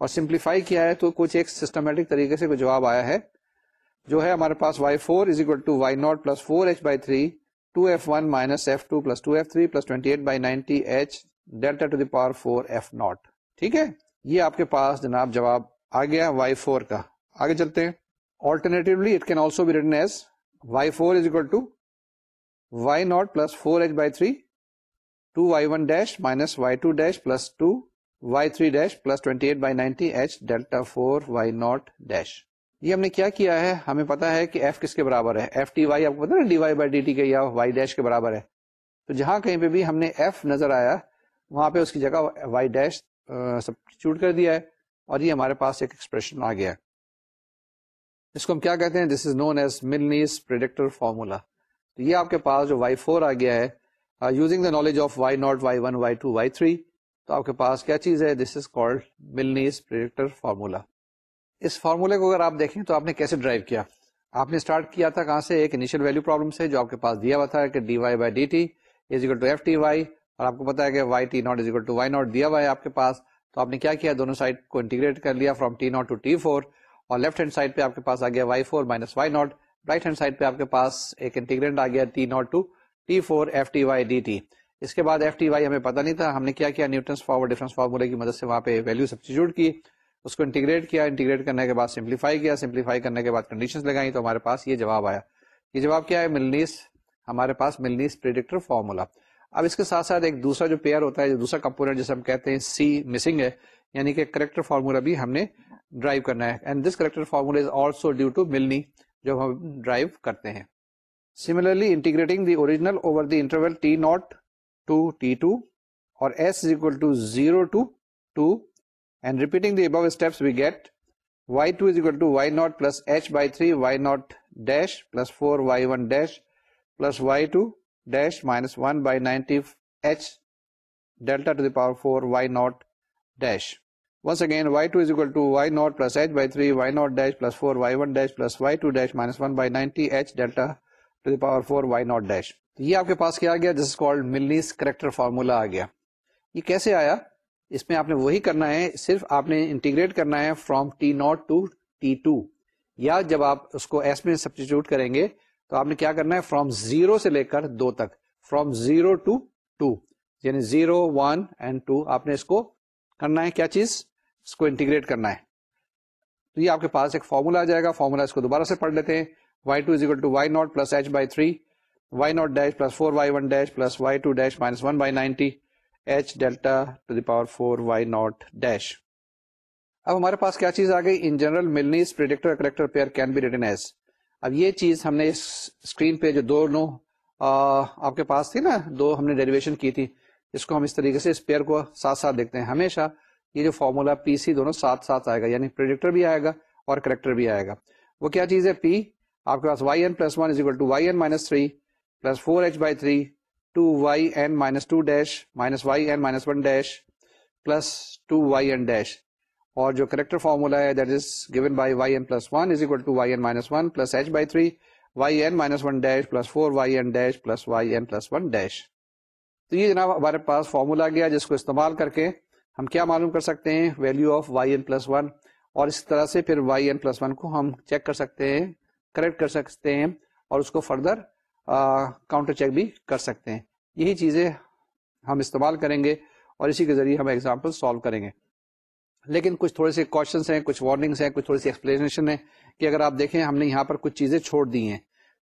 [SPEAKER 1] اور سمپلیفائی کیا ہے تو کچھ ایک سسٹمیٹک طریقے سے کوئی جواب آیا ہے۔ جو ہے ہمارے پاس Y four is equal to Y naught plus four H by three two F one minus F two plus two F three plus twenty eight by ninety H delta to the power four F naught ٹھیک ہے؟ یہ آپ کے پاس جناب جواب آ گیا وائی فور کا۔ آگے چلتے ہیں۔ Alternatively it can also be written as Y four is equal to Y naught plus four H by three two Y one dash minus Y two dash plus two Y three dash plus twenty eight by ninety H delta four Y naught dash یہ ہم نے کیا کیا ہے؟ ہمیں پتا ہے کہ ایف کس کے برابر ہے؟ ایف ٹی وائی آپ کو پتا نا D Y by D T کے یا وائی ڈیش کے برابر ہے۔ تو جہاں کہیں پہ بھی ہم نے ایف نظر آیا، وہاں پہ اس کی جگہ وائی ڈیش سب کر دیا ہے اور یہ ہمارے پاس ایک ایکسپریشن آ گیا۔ اس کو ہم کیا کہتے ہیں؟ This is known as Milne's predictor formula تو یہ آپ کے پاس جو وائی فور آ گیا ہے using the knowledge of y naught y one y two y three تو آپ کے پاس کیا چیز ہے؟ This is called Milne's predictor formula اس فارمولے کو اگر آپ دیکھیں تو آپ نے کیسے ڈرائیو کیا؟ آپ نے اسٹارٹ کیا تھا کہاں سے؟ ایک انیشیل ویلو پرابلم سے جو آپ کے پاس دیا ہوا تھا کہ D Y by D T is equal to F T Y اور آپ کو پتا ہے کہ Y T naught is equal to Y naught دیا ہوا ہے آپ کے پاس، تو آپ نے کیا کیا؟ دونوں سائڈ کو انٹیگریٹ کر لیا from T naught to T four اور لیفٹ ہینڈ سائڈ پہ آپ کے پاس آ گیا Y four minus Y naught right hand side پہ آپ کے پاس ایک انٹیگرینٹ آ گیا T naught to T four F T Y D T اس کے بعد ایف ٹی وائی ہمیں پتا نہیں تھا، ہم نے کیا کیا؟ نیوٹنس فارورڈ ڈفرنس فارمولے کی مدد سے وہاں پہ ویلو سبسٹیچیوٹ کی، اس کو انٹیگریٹ کیا۔ انٹیگریٹ کرنے کے بعد سمپلیفائی کیا۔ سمپلیفائی کرنے کے بعد کنڈیشن لگائی تو ہمارے پاس یہ جواب آیا۔ یہ جواب کیا ہے؟ ملنیس ہمارے پاس ملنیس پریڈکٹر فارمولا اب اس کے ساتھ ساتھ ایک دوسرا جو پیئر ہوتا ہے، جو دوسرا کمپونیٹ جسے ہم کہتے ہیں سی مسنگ ہے یعنی کہ کریکٹر فارمولا بھی ہم نے ڈرائیو کرنا ہے۔ And this corrector formula is also due to Milne جو ہم ڈرائیو کرتے ہیں۔ Similarly integrating the original over the interval T naught to T two اور S is equal to zero to two and repeating the above steps we get y2 two is equal to Y naught plus H by three Y naught dash plus four Y one dash plus Y two dash minus one by ninety h delta to the power four y naught dash once again y two is equal to y naught plus h by three y naught dash plus four y one dash plus y two dash minus one by ninety h delta to the power 4 y0 dash. یہ آپ کے پاس کیا گیا? جس called Milne's corrector formula آ گیا. یہ کیسے آیا؟ اس میں آپ نے وہی کرنا ہے، صرف آپ نے انٹیگریٹ کرنا ہے from t naught to t two یا جب آپ اس کو ایس میں سبسٹیچیوٹ کریں گے، تو آپ نے کیا کرنا ہے؟ فرام زیرو سے لے کر دو تک. فرام زیرو ٹو ٹو یعنی زیرو ون اینڈ ٹو آپ نے اس کو کرنا ہے کیا چیز؟ اس کو انٹیگریٹ کرنا ہے. تو یہ آپ کے پاس ایک فارمولا آ جائے گا۔ فارمولا اس کو دوبارہ سے پڑھ لیتے ہیں۔ Y two is equal to y naught plus h by three y naught dash plus four y one dash plus y two dash minus one by ninety h delta to the power four y naught dash اب ہمارے پاس کیا چیز آ گئی؟ In general Milne's predictor corrector pair can be written as اب یہ چیز ہم نے اس اسکرین پہ جو دو نو آپ کے پاس تھی نا، دو ہم نے ڈیریویشن کی تھی، اس کو ہم اس طریقے سے اس پیئر کو ساتھ ساتھ دیکھتے ہیں۔ ہمیشہ یہ جو فارمولا پی سی دونوں ساتھ ساتھ آئے گا یعنی پریڈکٹر بھی آئے گا اور کریکٹر بھی آئے گا۔ وہ کیا چیز ہے پی آپ کے پاس y n plus one is equal to y n minus three plus four h by three two y n minus two dash minus y n minus one dash plus two y n dash اور جو corrector formula ہے that is given by y n plus one is equal to y n minus one plus h by three y n minus one dash plus four y n dash plus y n plus one dash تو یہ جناب ہمارے پاس formula گیا جس کو استعمال کر کے ہم کیا معلوم کر سکتے ہیں؟ Value of y n plus one اور اس طرح سے پھر وائی این پلس ون کو ہم چیک کر سکتے ہیں کریکٹ کر سکتے ہیں اور اس کو فردر کاؤنٹر چیک بھی کر سکتے ہیں۔ یہی چیزیں ہم استعمال کریں گے اور اسی کے ذریعے ہم ایگزامپل سالو کریں گے۔ لیکن کچھ تھوڑے سے کوشچنس ہیں، کچھ وارننگس ہیں، کچھ تھوڑی سی ایکسپلینیشن ہے کہ اگر آپ دیکھیں ہم نے یہاں پر کچھ چیزیں چھوڑ دی ہیں۔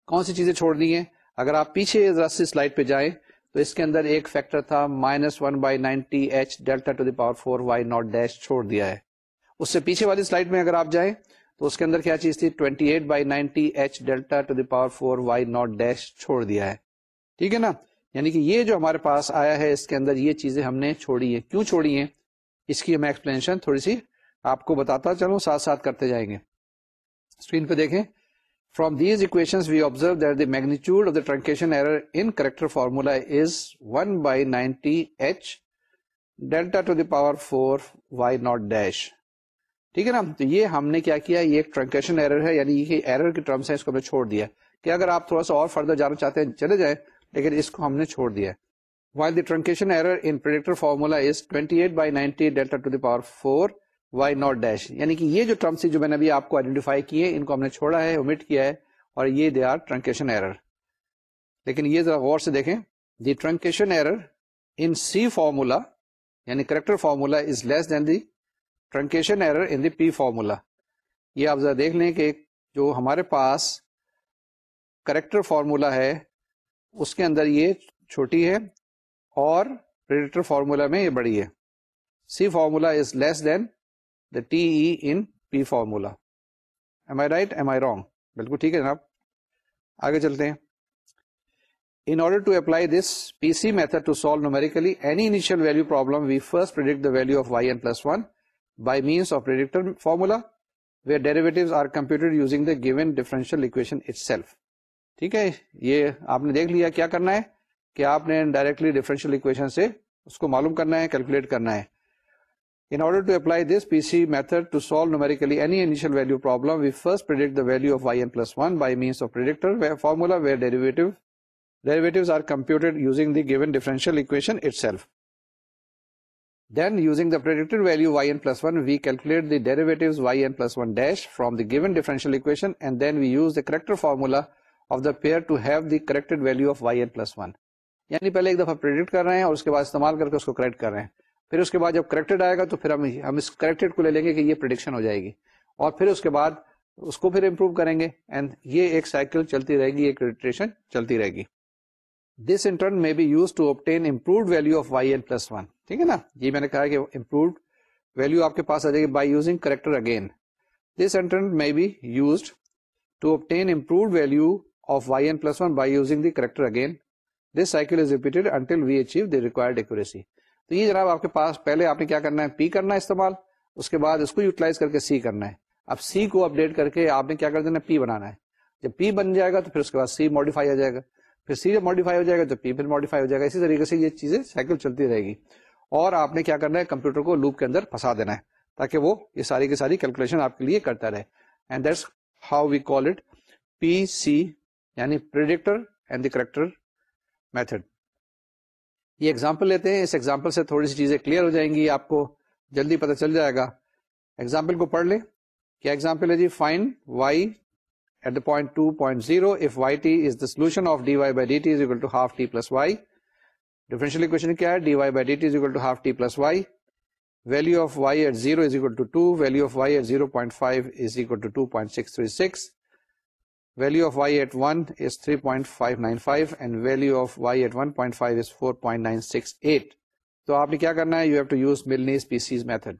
[SPEAKER 1] کون سی چیزیں چھوڑ دی ہیں؟ اگر آپ پیچھے ذرا سی سلائڈ پہ جائیں تو اس کے اندر ایک فیکٹر تھا minus one by ninety h delta to the power four y naught dash چھوڑ دیا ہے۔ اس سے پیچھے والی سلائڈ میں اگر آپ جائیں تو اس کے اندر کیا چیز تھی؟ Twenty eight by ninety h delta to the power four y naught dash چھوڑ دیا ہے۔ ٹھیک ہے نا؟ یعنی کہ یہ جو ہمارے پاس آیا ہے اس کے اندر یہ چیزیں ہم نے چھوڑی ہیں۔ کیوں چھوڑی ہیں؟ اس کی میں ایکسپلینیشن تھوڑی سی آپ کو بتاتا چلو ساتھ ساتھ کرتے جائیں گے۔ اسکرین پہ دیکھیں۔ From these equations, we observe that the magnitude of the truncation error in corrector formula is 1 by 90h delta to the power 4 y naught dash. ٹھیک ہے نا؟ تو یہ ہم نے کیا کیا؟ یہ ایک ٹرنکیشن ایرر ہے یعنی یہ ایرر کی ٹرمس ہے اس کو ہم نے چھوڑ دیا۔ کہ اگر آپ تھوڑا سا اور فردر جانا چاہتے ہیں، چلے جائیں، لیکن اس کو ہم نے چھوڑ دیا۔ While the truncation error in predictor formula is 28 by 90 delta to the power 4 y naught dash یعنی کہ یہ جو ٹرمس جو میں نے ابھی آپ کو آئیڈینٹیفائی کیے، ان کو ہم نے چھوڑا ہے، omit کیا ہے، اور یہ دے آر ٹرنکیشن ایرر لیکن یہ ذرا غور سے دیکھیں۔ The truncation error in C formula یعنی corrector formula is less than the truncation error in the P formula یہ آپ ذرا دیکھ لیں کہ جو ہمارے پاس کریکٹر فارمولا ہے، اس کے اندر یہ چھوٹی ہے اور پریڈیٹر فارمولا میں یہ بڑی ہے۔ C formula is less than the T in P formula am I right am I wrong بالکل ٹھیک ہے جناب۔ آگے چلتے ہیں۔ In order to apply this P C method to solve numerically any initial value problem we first predict the value of y plus one by means of predictor formula where derivatives are computed using the given differential equation itself. ٹھیک ہے، یہ آپ نے دیکھ لیا کیا کرنا ہے، کہ آپ نے ڈائریکٹلی ڈیفرنشیل اکویشن سے اس کو معلوم کرنا ہے کیلکولیٹ کرنا ہے۔ In order to apply this P C method to solve numerically any initial value problem we first predict the value of y n plus one by means of predictor formula where derivative derivatives are computed using the given differential equation differentiation Then using the predicted value yn plus 1, we calculate the derivatives yn plus 1 dash from the given differential equation and then we use the corrector formula of the pair to have the corrected value of yn plus 1. یعنی پہلے ایک دفعہ predict کر رہے ہیں اور اس کے بعد استعمال کر کے اس کو کریکٹ کر رہے ہیں پھر اس کے بعد جب کریکٹڈ آئے گا تو پھر ہم ہم اس کریکٹڈ کو لے لیں گے کہ یہ پرڈکشن ہو جائے گی اور پھر اس کے بعد اس کو پھر امپروو کریں گے اینڈ یہ ایک سائیکل چلتی رہے گی ایک ریٹریشن چلتی رہے گی this in turn may be use to obtain improved value of y l plus one ٹھیک ہے نا؟ یہ میں نے کہا کہ امپروڈ ویلو آپ کے پاس آ جائے گی by using corrector again this in turn may be used to obtain improved value of y n plus one by using the corrector again this cycle is repeated until we achieve the required accuracy تو یہ جناب آپ کے پاس پہلے آپ نے کیا کرنا ہے؟ پی کرنا ہے استعمال، اس کے بعد اس کو یوٹیلائز کر کے سی کرنا ہے۔ اب سی کو اپڈیٹ کر کے آپ نے کیا کر دینا پی بنانا ہے۔ جب پی بن جائے گا تو پھر اس کے بعد سی ماڈیفائی ہو جائے گا۔ پھر سی جب ماڈیفائی ہو جائے گا تو پی پھر ماڈیفائی ہو جائے گا، اسی طریقے سے یہ چیزیں سائیکل چلتی رہے گی۔ اور آپ نے کیا کرنا ہے؟ کمپیوٹر کو لوپ کے اندر پھنسا دینا ہے تاکہ وہ یہ ساری کی ساری کیلکولیشن آپ کے لیے کرتا رہے۔ And that's how we call it P C یعنی predictor and the corrector method یہ ایگزامپل لیتے ہیں۔ اس ایگزامپل سے تھوڑی سی چیزیں کلیئر ہو جائیں گی، آپ کو جلدی پتہ چل جائے گا۔ ایگزامپل کو پڑھ لیں۔ کیا ایگزامپل ہے جی؟ Find y at the point two point zero if y t is the solution of d y by d t is equal to half t plus y differential equation کیا ہے d y by d t is equal to half t plus y value of y at zero is equal to two value of y at zero point five is equal to two point six three six value of y at one is three point five nine five and value of y at one point five is four point nine six eight تو آپ نے کیا کرنا ہے؟ You have to use method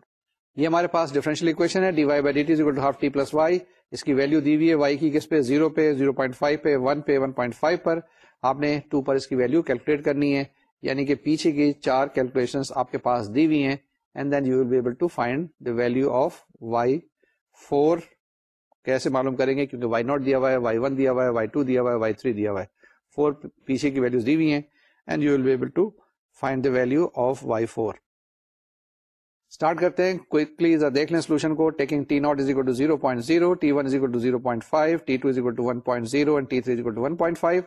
[SPEAKER 1] یہ ہمارے پاس differential equation ہے. D y by d t half t plus y اس کی ویلو دی ہوئی ہے وائی کی کس پہ؟ زیرو پہ زیرو پوائنٹ فائیو پہ ون پہ ون پوائنٹ فائیو پر۔ آپ نے ٹو پر اس کی ویلو کیلکولیٹ کرنی ہے یعنی کہ پیچھے کی چار کیلکولیشن آپ کے پاس دی ہوئی ہیں and then you will be able to find the value of y four کیسے معلوم کریں گے؟ کیونکہ وائی ناٹ دیا ہوا ہے وائی ون دیا ہوا ہے وائی ٹو دیا ہوا ہے وائی تھری دیا ہوا ہے۔ فور پیچھے کی ویلوز دی ہوئی ہیں and you will be able to find the value of y four start کرتے ہیں کوئکلی ذرا دیکھ لیں سولوشن کو taking t naught is equal to zero point zero t one is equal to zero point five t two is equal to one point zero and t three is equal to one point five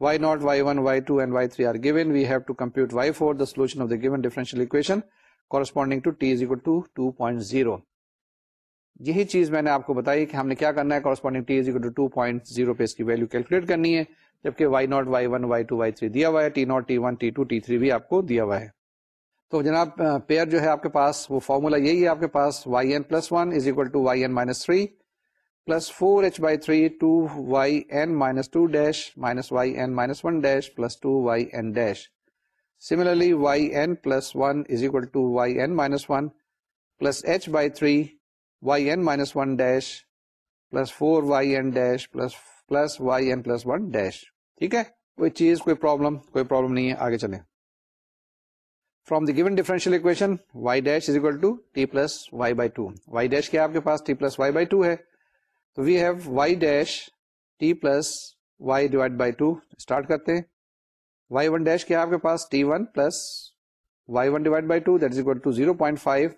[SPEAKER 1] y naught y one y two and y three are given we have to compute y four the solution of the given differential equation corresponding to t is equal to two point zero یہی چیز میں نے آپ کو بتائی کہ ہم نے کیا کرنا ہے corresponding t is equal to two point zero پہ اس کی ویلو کیلکولیٹ کرنی ہے، جبکہ y naught y one y two y three دیا ہوا ہے t naught t one t two t three بھی آپ کو دیا ہوا ہے۔ تو جناب پیئر جو ہے آپ کے پاس، وہ فارمولا یہی ہے، آپ کے پاس y n plus one is equal to y n minus three plus four h by three two y n minus two dash minus y n minus one dash plus two y n dash similarly y n plus one is equal to y n minus one plus h by three y n minus one dash plus four y n dash plus plus y n plus one dash ٹھیک ہے؟ کوئی چیز، کوئی problem کوئی problem نہیں ہے، آگے چلیں۔ From the given differential equation y dash is equal to t plus y by two y dash کیا آپ کے پاس t plus y by two ہے تو we have y dash t plus y divide by two start کرتے ہیں y one dash کیا آپ کے پاس t one plus y one divide by two that is equal to zero point five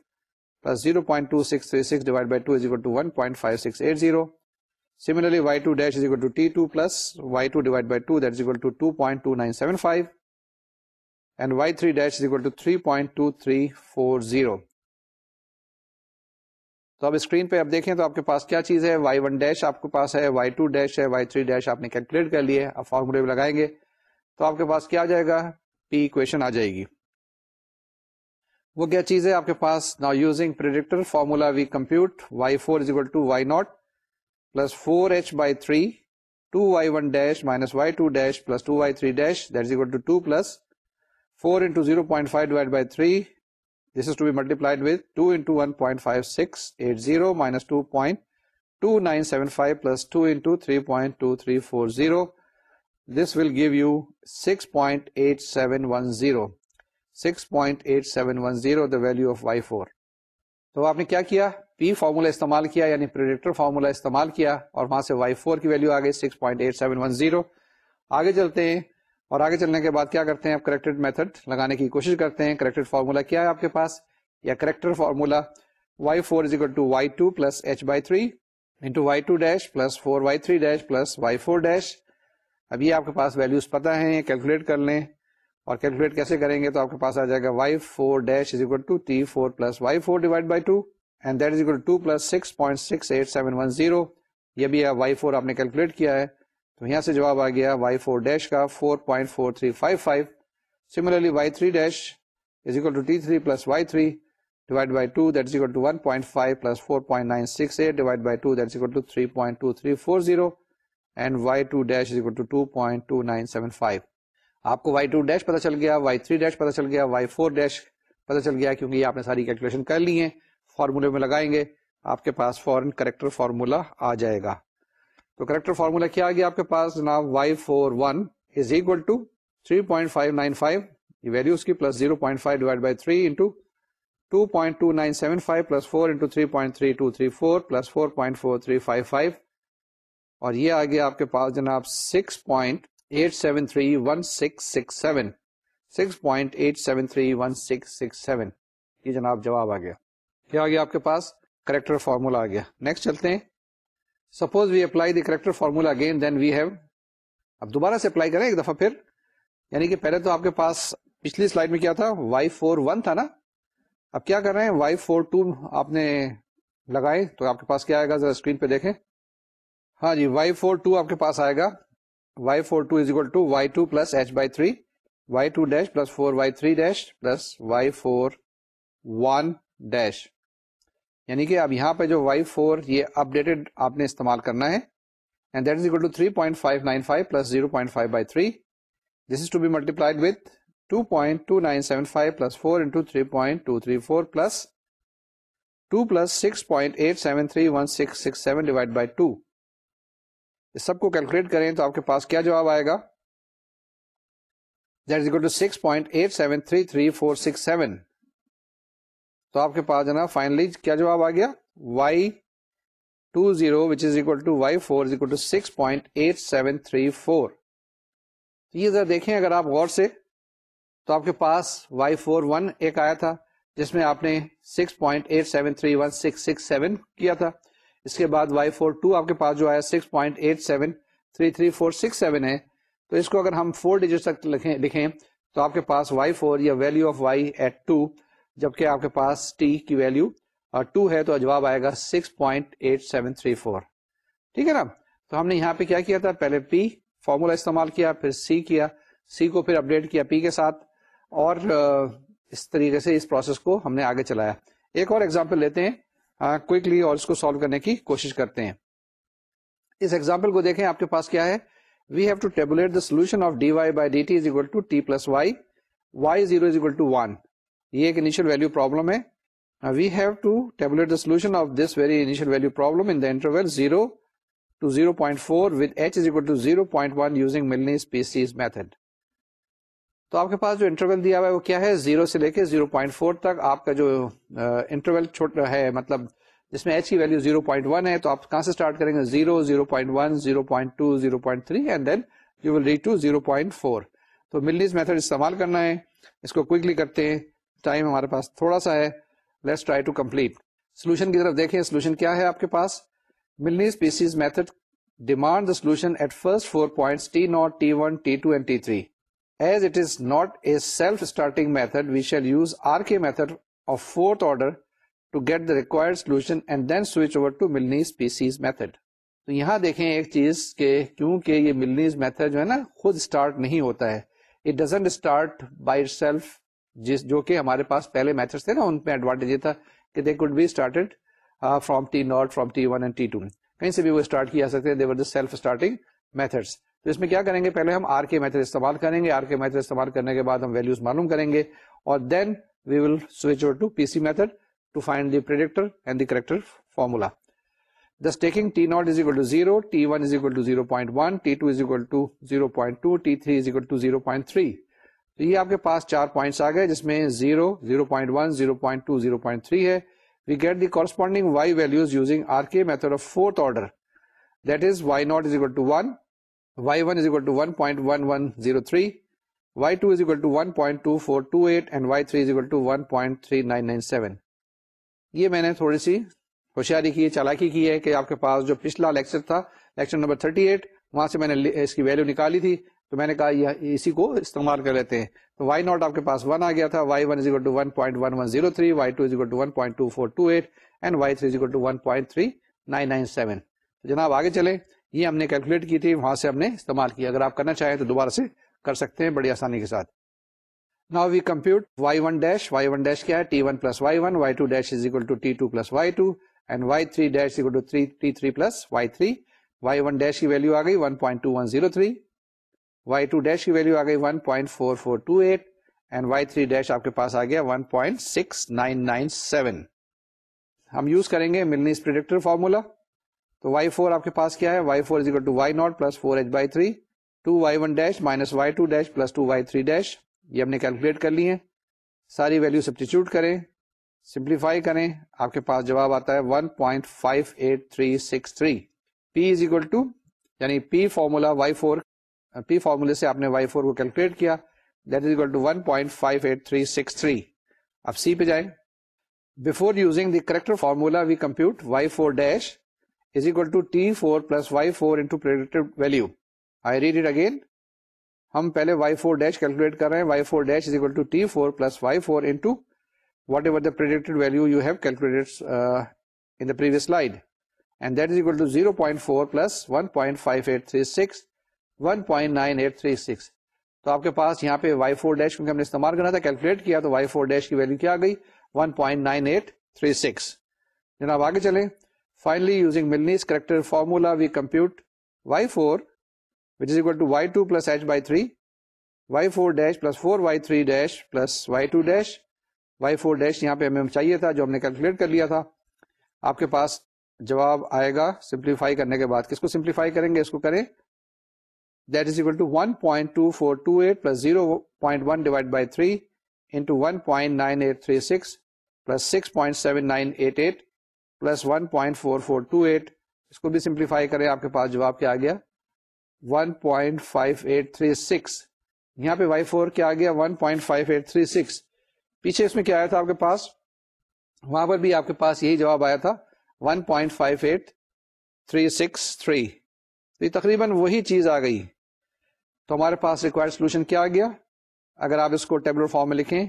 [SPEAKER 1] plus zero point two six three six divide by two is equal to one point five six eight zero similarly y two dash is equal to t two plus y two divide by two that is equal to two point two nine seven five and y three dash is equal to three point two three four zero تو اب screen پہ آپ دیکھیں تو آپ کے پاس کیا چیز ہے؟ وائی ون ڈیش آپ کے پاس ہے وائی ٹو ڈیش ہے وائی تھری ڈیش آپ نے کیلکولیٹ کر لیے اب فارمولے میں لگائیں گے۔ تو آپ کے پاس کیا آ جائے گا؟ پی اکویشن آ جائے گی۔ وہ کیا چیز ہے؟ آپ کے پاس نا using predictor formula we compute y four is equal to y naught plus four h by three two y one dash minus y two dash plus two y three dash that is equal to two plus four into zero point five divide by three this is to be multiplied with two into one point five six eight zero minus two point two nine seven five plus two into three point two three four zero this will give you six point eight seven one zero six point eight seven one zero the value of y four تو آپ نے کیا کیا پی formula استعمال کیا یعنی predictor formula استعمال کیا اور وہاں سے وائی فور کی ویلو آ گئی six point eight seven one zero آگے چلتے ہیں اور آگے چلنے کے بعد کیا کرتے ہیں؟ آپ کریکٹڈ میتھڈ لگانے کی کوشش کرتے ہیں۔ کریکٹڈ فارمولا کیا ہے آپ کے پاس؟ یا corrector formula y four is equal to y two plus h by three into y two dash plus four y three dash plus y four dash اب یہ آپ کے پاس ویلوز پتا ہے کیلکولیٹ کر لیں۔ اور کیلکولیٹ کیسے کریں گے؟ تو آپ کے پاس آ جائے گا y four dash is equal to t four plus y four divide by two and that is equal to plus six point six eight seven one zero یہ بھی وائی فور آپ نے کیلکولیٹ کیا ہے۔ تو یہاں سے جواب آ گیا وائی فور ڈیش کا four point four three five five similarly y three dash is equal to t three plus y three divide by two that is equal to one point five plus four point nine six eight divide by two that is equal to three point two three four zero and y two dash is equal to two point two nine seven five آپ کو Y two dash پتا چل گیا Y three dash پتا چل گیا Y four dash پتا چل گیا کیونکہ یہ آپ نے ساری کیلکولیشن کر لی ہے فارمولے میں لگائیں گے آپ کے پاس فورن کریکٹر فارمولا آ جائے گا تو کریکٹر فارمولا کیا آ گیا آپ کے پاس؟ جناب y four one is equal to three point five nine five یہ ویلو اس کی plus zero point five divide by three into two point two nine seven five plus four into three point three two three four plus four point four three five five اور یہ آ گیا آپ کے پاس جناب six point eight seven three one six six seven six point eight seven three one six six seven یہ جناب جواب آ گیا. کیا آ گیا آپ کے پاس؟ کریکٹر فارمولا آ گیا. نیکسٹ چلتے ہیں. Suppose we apply the corrector formula again then we have اب دوبارہ سے اپلائی کریں ایک دفعہ پھر. یعنی کہ پہلے تو آپ کے پاس پچھلی سلائڈ میں کیا تھا؟ وائی فور ون تھا نا؟ اب کیا کر رہے ہیں؟ وائی فور ٹو آپ نے لگائے تو آپ کے پاس کیا آئے گا؟ ذرا اسکرین پہ دیکھیں. ہاں جی وائی فور ٹو آپ کے پاس آئے گا. Y four two is equal to y two plus h by three y two dash plus four y three dash plus y four one dash یعنی کہ اب یہاں پہ جو وائی فور یہ اپ ڈیٹڈ آپ نے استعمال کرنا ہے and that is equal to three point five nine five plus zero point five by three this is to be multiplied with two point two nine seven five plus four into three point two three four plus two 2.2975 plus 4 into 3.234 plus 2 plus 6.8731667 divided by 2 اس سب کو calculate کریں تو آپ کے پاس کیا جواب آئے گا؟ That is equal to six point eight seven three three four six seven تو آپ کے پاس جناب فائنلی کیا جواب آ گیا؟ Y two zero which is equal to y four is equal to six point eight seven three four یہ ذرا دیکھیں اگر آپ غور سے، تو آپ کے پاس وائی فور ون ایک آیا تھا، جس میں آپ نے six point eight seven three one six six seven کیا تھا۔ اس کے بعد وائی فور ٹو آپ کے پاس جو آیا six point eight seven three three four six seven ہے۔ تو اس کو اگر ہم فور ڈیجٹ تک لکھیں تو آپ کے پاس وائی فور یا value of y eight two جبکہ آپ کے پاس ٹی کی ویلو ٹو ہے تو جواب آئے گا six point eight seven three four ٹھیک ہے نا؟ تو ہم نے یہاں پہ کیا کیا تھا؟ پہلے پی فارمولا استعمال کیا، پھر سی کیا سی کو پھر اپڈیٹ کیا پی کے ساتھ، اور اس طریقے سے اس پروسیس کو ہم نے آگے چلایا۔ ایک اور ایگزامپل لیتے ہیں۔ کوئکلی اور اس کو سالو کرنے کی کوشش کرتے ہیں۔ اس ایگزامپل کو دیکھیں، آپ کے پاس کیا ہے؟ We have to tabulate the solution of d y by d t is equal to t plus y y zero is equal to one یہ ایک انیشیل ویلو پرابلم ہے۔ We have to tabulate the solution of this very initial value problem in the interval zero to zero point four with h is equal to zero point one using Milne's species method تو آپ کے پاس جو interval دیا ہوا ہے وہ کیا ہے؟ زیرو سے لے کے زیرو پوائنٹ فور تک آپ کا جو انٹرول چھوٹا ہے مطلب جس میں ایچ کی ویلو زیرو پوائنٹ ون ہے تو آپ کہاں سے اسٹارٹ کریں گے؟ Zero zero point one zero point two zero point three and then you will read to zero point four تو ملنیز میتھڈ استعمال کرنا ہے۔ اس کو کوکلی کرتے ہیں۔ ٹائم ہمارے پاس تھوڑا سا ہے. Let's try to complete solution کی طرف دیکھیں. سولوشن کیا ہے آپ کے پاس? Milne's PCs method demand the solution at first four point t nought t one t two and t three as it is not a self starting method we shall use R K method of fourth order to get the required solution and then switch over to Milne's PCs method تو یہاں دیکھیں ایک چیز کہ کیونکہ یہ Milne's method جو ہے نا، خود اسٹارٹ نہیں ہوتا ہے. It doesn't start by self جس جو کہ ہمارے پاس پہلے میتھڈ تھے نا ان پہ ایڈوانٹیج یہ تھا کہ they could be started from t nought from t one and t two کہیں سے بھی وہ اسٹارٹ کیا سکتے ہیں they're the self starting methods تو اس میں کیا کریں گے؟ پہلے ہم آر کے میتھڈ استعمال کریں گے۔ آر کے میتھڈ استعمال کرنے کے بعد ہم ویلوز معلوم کریں گے اور then we will switch over to P C method to find the predictor and the corrector formula Thus taking t naught is equal to 0, t1 is equal to 0.1, t2 is equal to 0.2, t3 is equal to 0.3. تو یہ آپ کے پاس چار points آ گئے جس میں 0, 0.1, 0.2, 0.3 ہے۔ We get the corresponding y values using RK method of fourth order. That is y naught is equal to 1 y1 is equal to 1.1103, y2 is equal to 1.2428 and y3 is equal to 1.3997 یہ میں نے تھوڑی سی ہوشیاری کی ہے چالاکی کی ہے کہ آپ کے پاس جو پچھلا لیکچر تھا لیکچر نمبر 38 وہاں سے میں نے اس کی ویلو نکالی تھی۔ تو میں نے کہا یہ اسی کو استعمال کر لیتے ہیں۔ تو وائی ناٹ آپ کے پاس 1 آ گیا تھا؟ Y one is equal to one point one one zero three y two is equal to one point two four two eight and y three is equal to one point three nine nine seven تو جناب آگے چلیں۔ یہ ہم نے calculate کی تھی، وہاں سے ہم نے استعمال کیا۔ اگر آپ کرنا چاہیں تو دوبارہ سے کر سکتے ہیں بڑی آسانی کے ساتھ۔ Now we compute y one dash y one dash کیا ہے؟ T one plus y one y two dash is equal to t two plus y two and y three dash equal to three t three plus y three y one dash کی value آ گئی one point two one zero three y two dash کی value آ گئی one point four four two eight and y three dash آپ کے پاس آ گیا one point six nine nine seven ہم یوز کریں گے ملنیز پریڈکٹر فارمولا تو وائی فور آپ کے پاس کیا ہے؟ Y four is to y nought plus four h by three two y one dash minus y two dash plus two y three dash یہ ہم نے کیلکولیٹ کر لی ہے ساری ویلو سبسٹیچیوٹ کریں. سمپلیفائی کریں. آپ کے پاس جواب آتا ہے one point five eight three six three P is equal to یعنی P formula y four P formula سے آپ نے وائی فور کو کیلکولیٹ کیا that is equal to one point five eight three six three اب C پہ جائیں. Before using the corrector formula we compute y four dash is equal to t four plus y four into predictive value I read it again ہم پہلے Y four dash calculate کر رہے ہیں. Y four dash is equal to T four plus Y four into whatever the predicted value you have calculate in the previous slide and that is equal to zero point four plus one point five eight three six 1.9836 تو آپ کے پاس یہاں پہ y4 dash کیونکہ ہم نے استعمال کرنا تھا کیلکولیٹ کیا تو y4 dash کی ویلو کیا گئی؟ 1.9836 جناب آگے چلیں۔ Finally, using Milne's character formula, we compute y4, which is equal to y2 plus h by 3, y4 dash plus 4y3 dash plus y2 dash, y4 dash یہاں پہ ہمیں چاہیے تھا جو ہم نے کیلکولیٹ کر لیا تھا۔ آپ کے پاس جواب آئے گا سمپلیفائی کرنے کے بعد۔ کس کو سمپلیفائی کریں گے؟ اس کو کریں that is equal to 1.2428 plus 0.1 divided by 3 into 1.9836 plus 6.7988 plus 1.4428 اس کو بھی سمپلیفائی کریں آپ کے پاس جواب کیا گیا 1.5836 یہاں پہ وائی فور کیا گیا 1.5836 پیچھے اس میں کیا آیا تھا آپ کے پاس وہاں پر بھی آپ کے پاس یہی جواب آیا تھا 1.58363 تو یہ تقریباً وہی چیز آ گئی۔ تو ہمارے پاس ریکوائرڈ سولوشن کیا آ گیا؟ اگر آپ اس کو ٹیبلر فارم میں لکھیں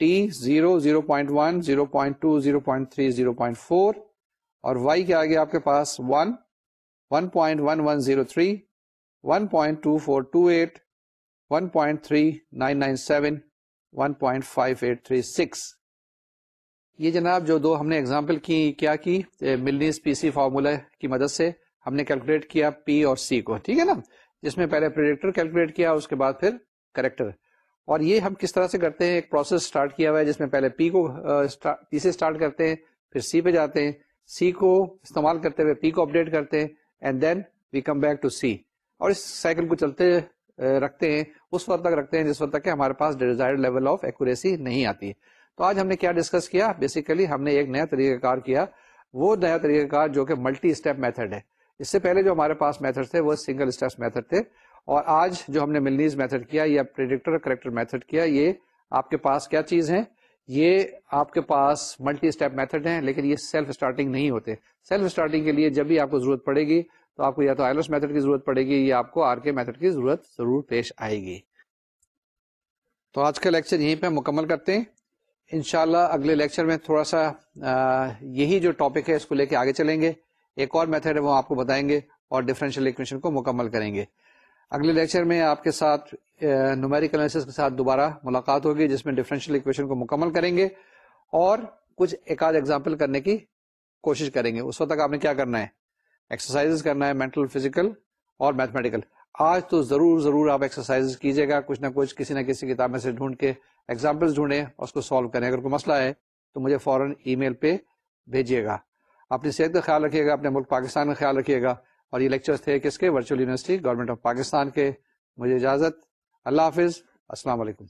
[SPEAKER 1] t zero zero point one zero point two zero point three zero point four اور وائی کیا آ گیا آپ کے پاس؟ One one point one one zero three one point two four two eight one point three nine nine seven one point five eight three six یہ جناب جو دو ہم نے اگزامپل کی، کیا کی؟ ملنی اسپیسی فارمولا کی مدد سے۔ ہم نے کیلکولیٹ کیا پی اور سی کو، ٹھیک ہے نا؟ جس میں پہلے پریڈکٹر کیلکولیٹ کیا، اس کے بعد پھر کریکٹر اور یہ ہم کس طرح سے کرتے ہیں؟ ایک پروسیس اسٹارٹ کیا ہوا ہے، جس میں پہلے پی کو پی سے اسٹارٹ کرتے ہیں، پھر سی پہ جاتے ہیں۔ سی کو استعمال کرتے ہوئے پی کو اپڈیٹ کرتے ہیں and then we come back to C اور اس سائیکل کو چلتے رکھتے ہیں۔ اس وقت تک رکھتے ہیں جس وقت تک کہ ہمارے پاس ڈیزائر لیول آف ایکوریسی نہیں آتی۔ تو آج ہم نے کیا ڈسکس کیا؟ بیسیکلی ہم نے ایک نیا طریقہ کار کیا۔ وہ نیا طریقہ کار جو کہ ملٹی اسٹیپ میتھڈ ہے۔ اس سے پہلے جو ہمارے پاس میتھڈ تھے وہ سنگل اسٹیپ میتھڈ تھے اور آج جو ہم نے ملنیز میتھڈ کیا، یا پریڈکٹر کریکٹر میتھڈ کیا، یہ آپ کے پاس کیا چیز ہے یہ آپ کے پاس ملٹی اسٹیپ میتھڈ ہیں، لیکن یہ سیلف اسٹارٹنگ نہیں ہوتے۔ سیلف اسٹارٹنگ کے لیے جب بھی آپ کو ضرورت پڑے گی، تو آپ کو یا تو آئلس میتھڈ کی ضرورت پڑے گی، یا آپ کو آر کے میتھڈ کی ضرورت ضرور پیش آئے گی۔ تو آج کا لیکچر یہیں پہ مکمل کرتے ہیں۔ انشاءاللہ اگلے لیکچر میں تھوڑا سا یہی جو ٹاپک ہے، اس کو لے کے آگے چلیں گے۔ ایک اور میتھڈ ہے، وہ آپ کو بتائیں گے اور ڈفرینشیل اکویشن کو مکمل کریں گے۔ اگلے لیکچر میں آپ کے ساتھ نومیریکل انالیسس کے ساتھ دوبارہ ملاقات ہوگی، جس میں ڈفرینشیل اکویشن کو مکمل کریں گے اور کچھ ایک آدھ ایگزامپل کرنے کی کوشش کریں گے۔ اس وقت تک آپ نے کیا کرنا ہے؟ ایکسرسائز کرنا ہے مینٹل فزیکل اور میتھمیٹیکل آج تو ضرور ضرور آپ ایکسرسائز کیجیے گا، کچھ نہ کچھ کسی نہ کسی کتاب میں سے ڈھونڈ کے ایگزامپل ڈھونڈیں اور اس کو سالو کریں۔ اگر کوئی مسئلہ ہے تو مجھے فوراً ای میل پہ بھیجیے گا۔ اپنی صحت کا خیال رکھیے گا، اپنے ملک پاکستان کا خیال رکھیے گا۔ اور یہ لیکچر تھے کس کے؟ Virtual University government of Pakistan کے۔ مجھے اجازت۔ اللہ حافظ۔ السلام علیکم۔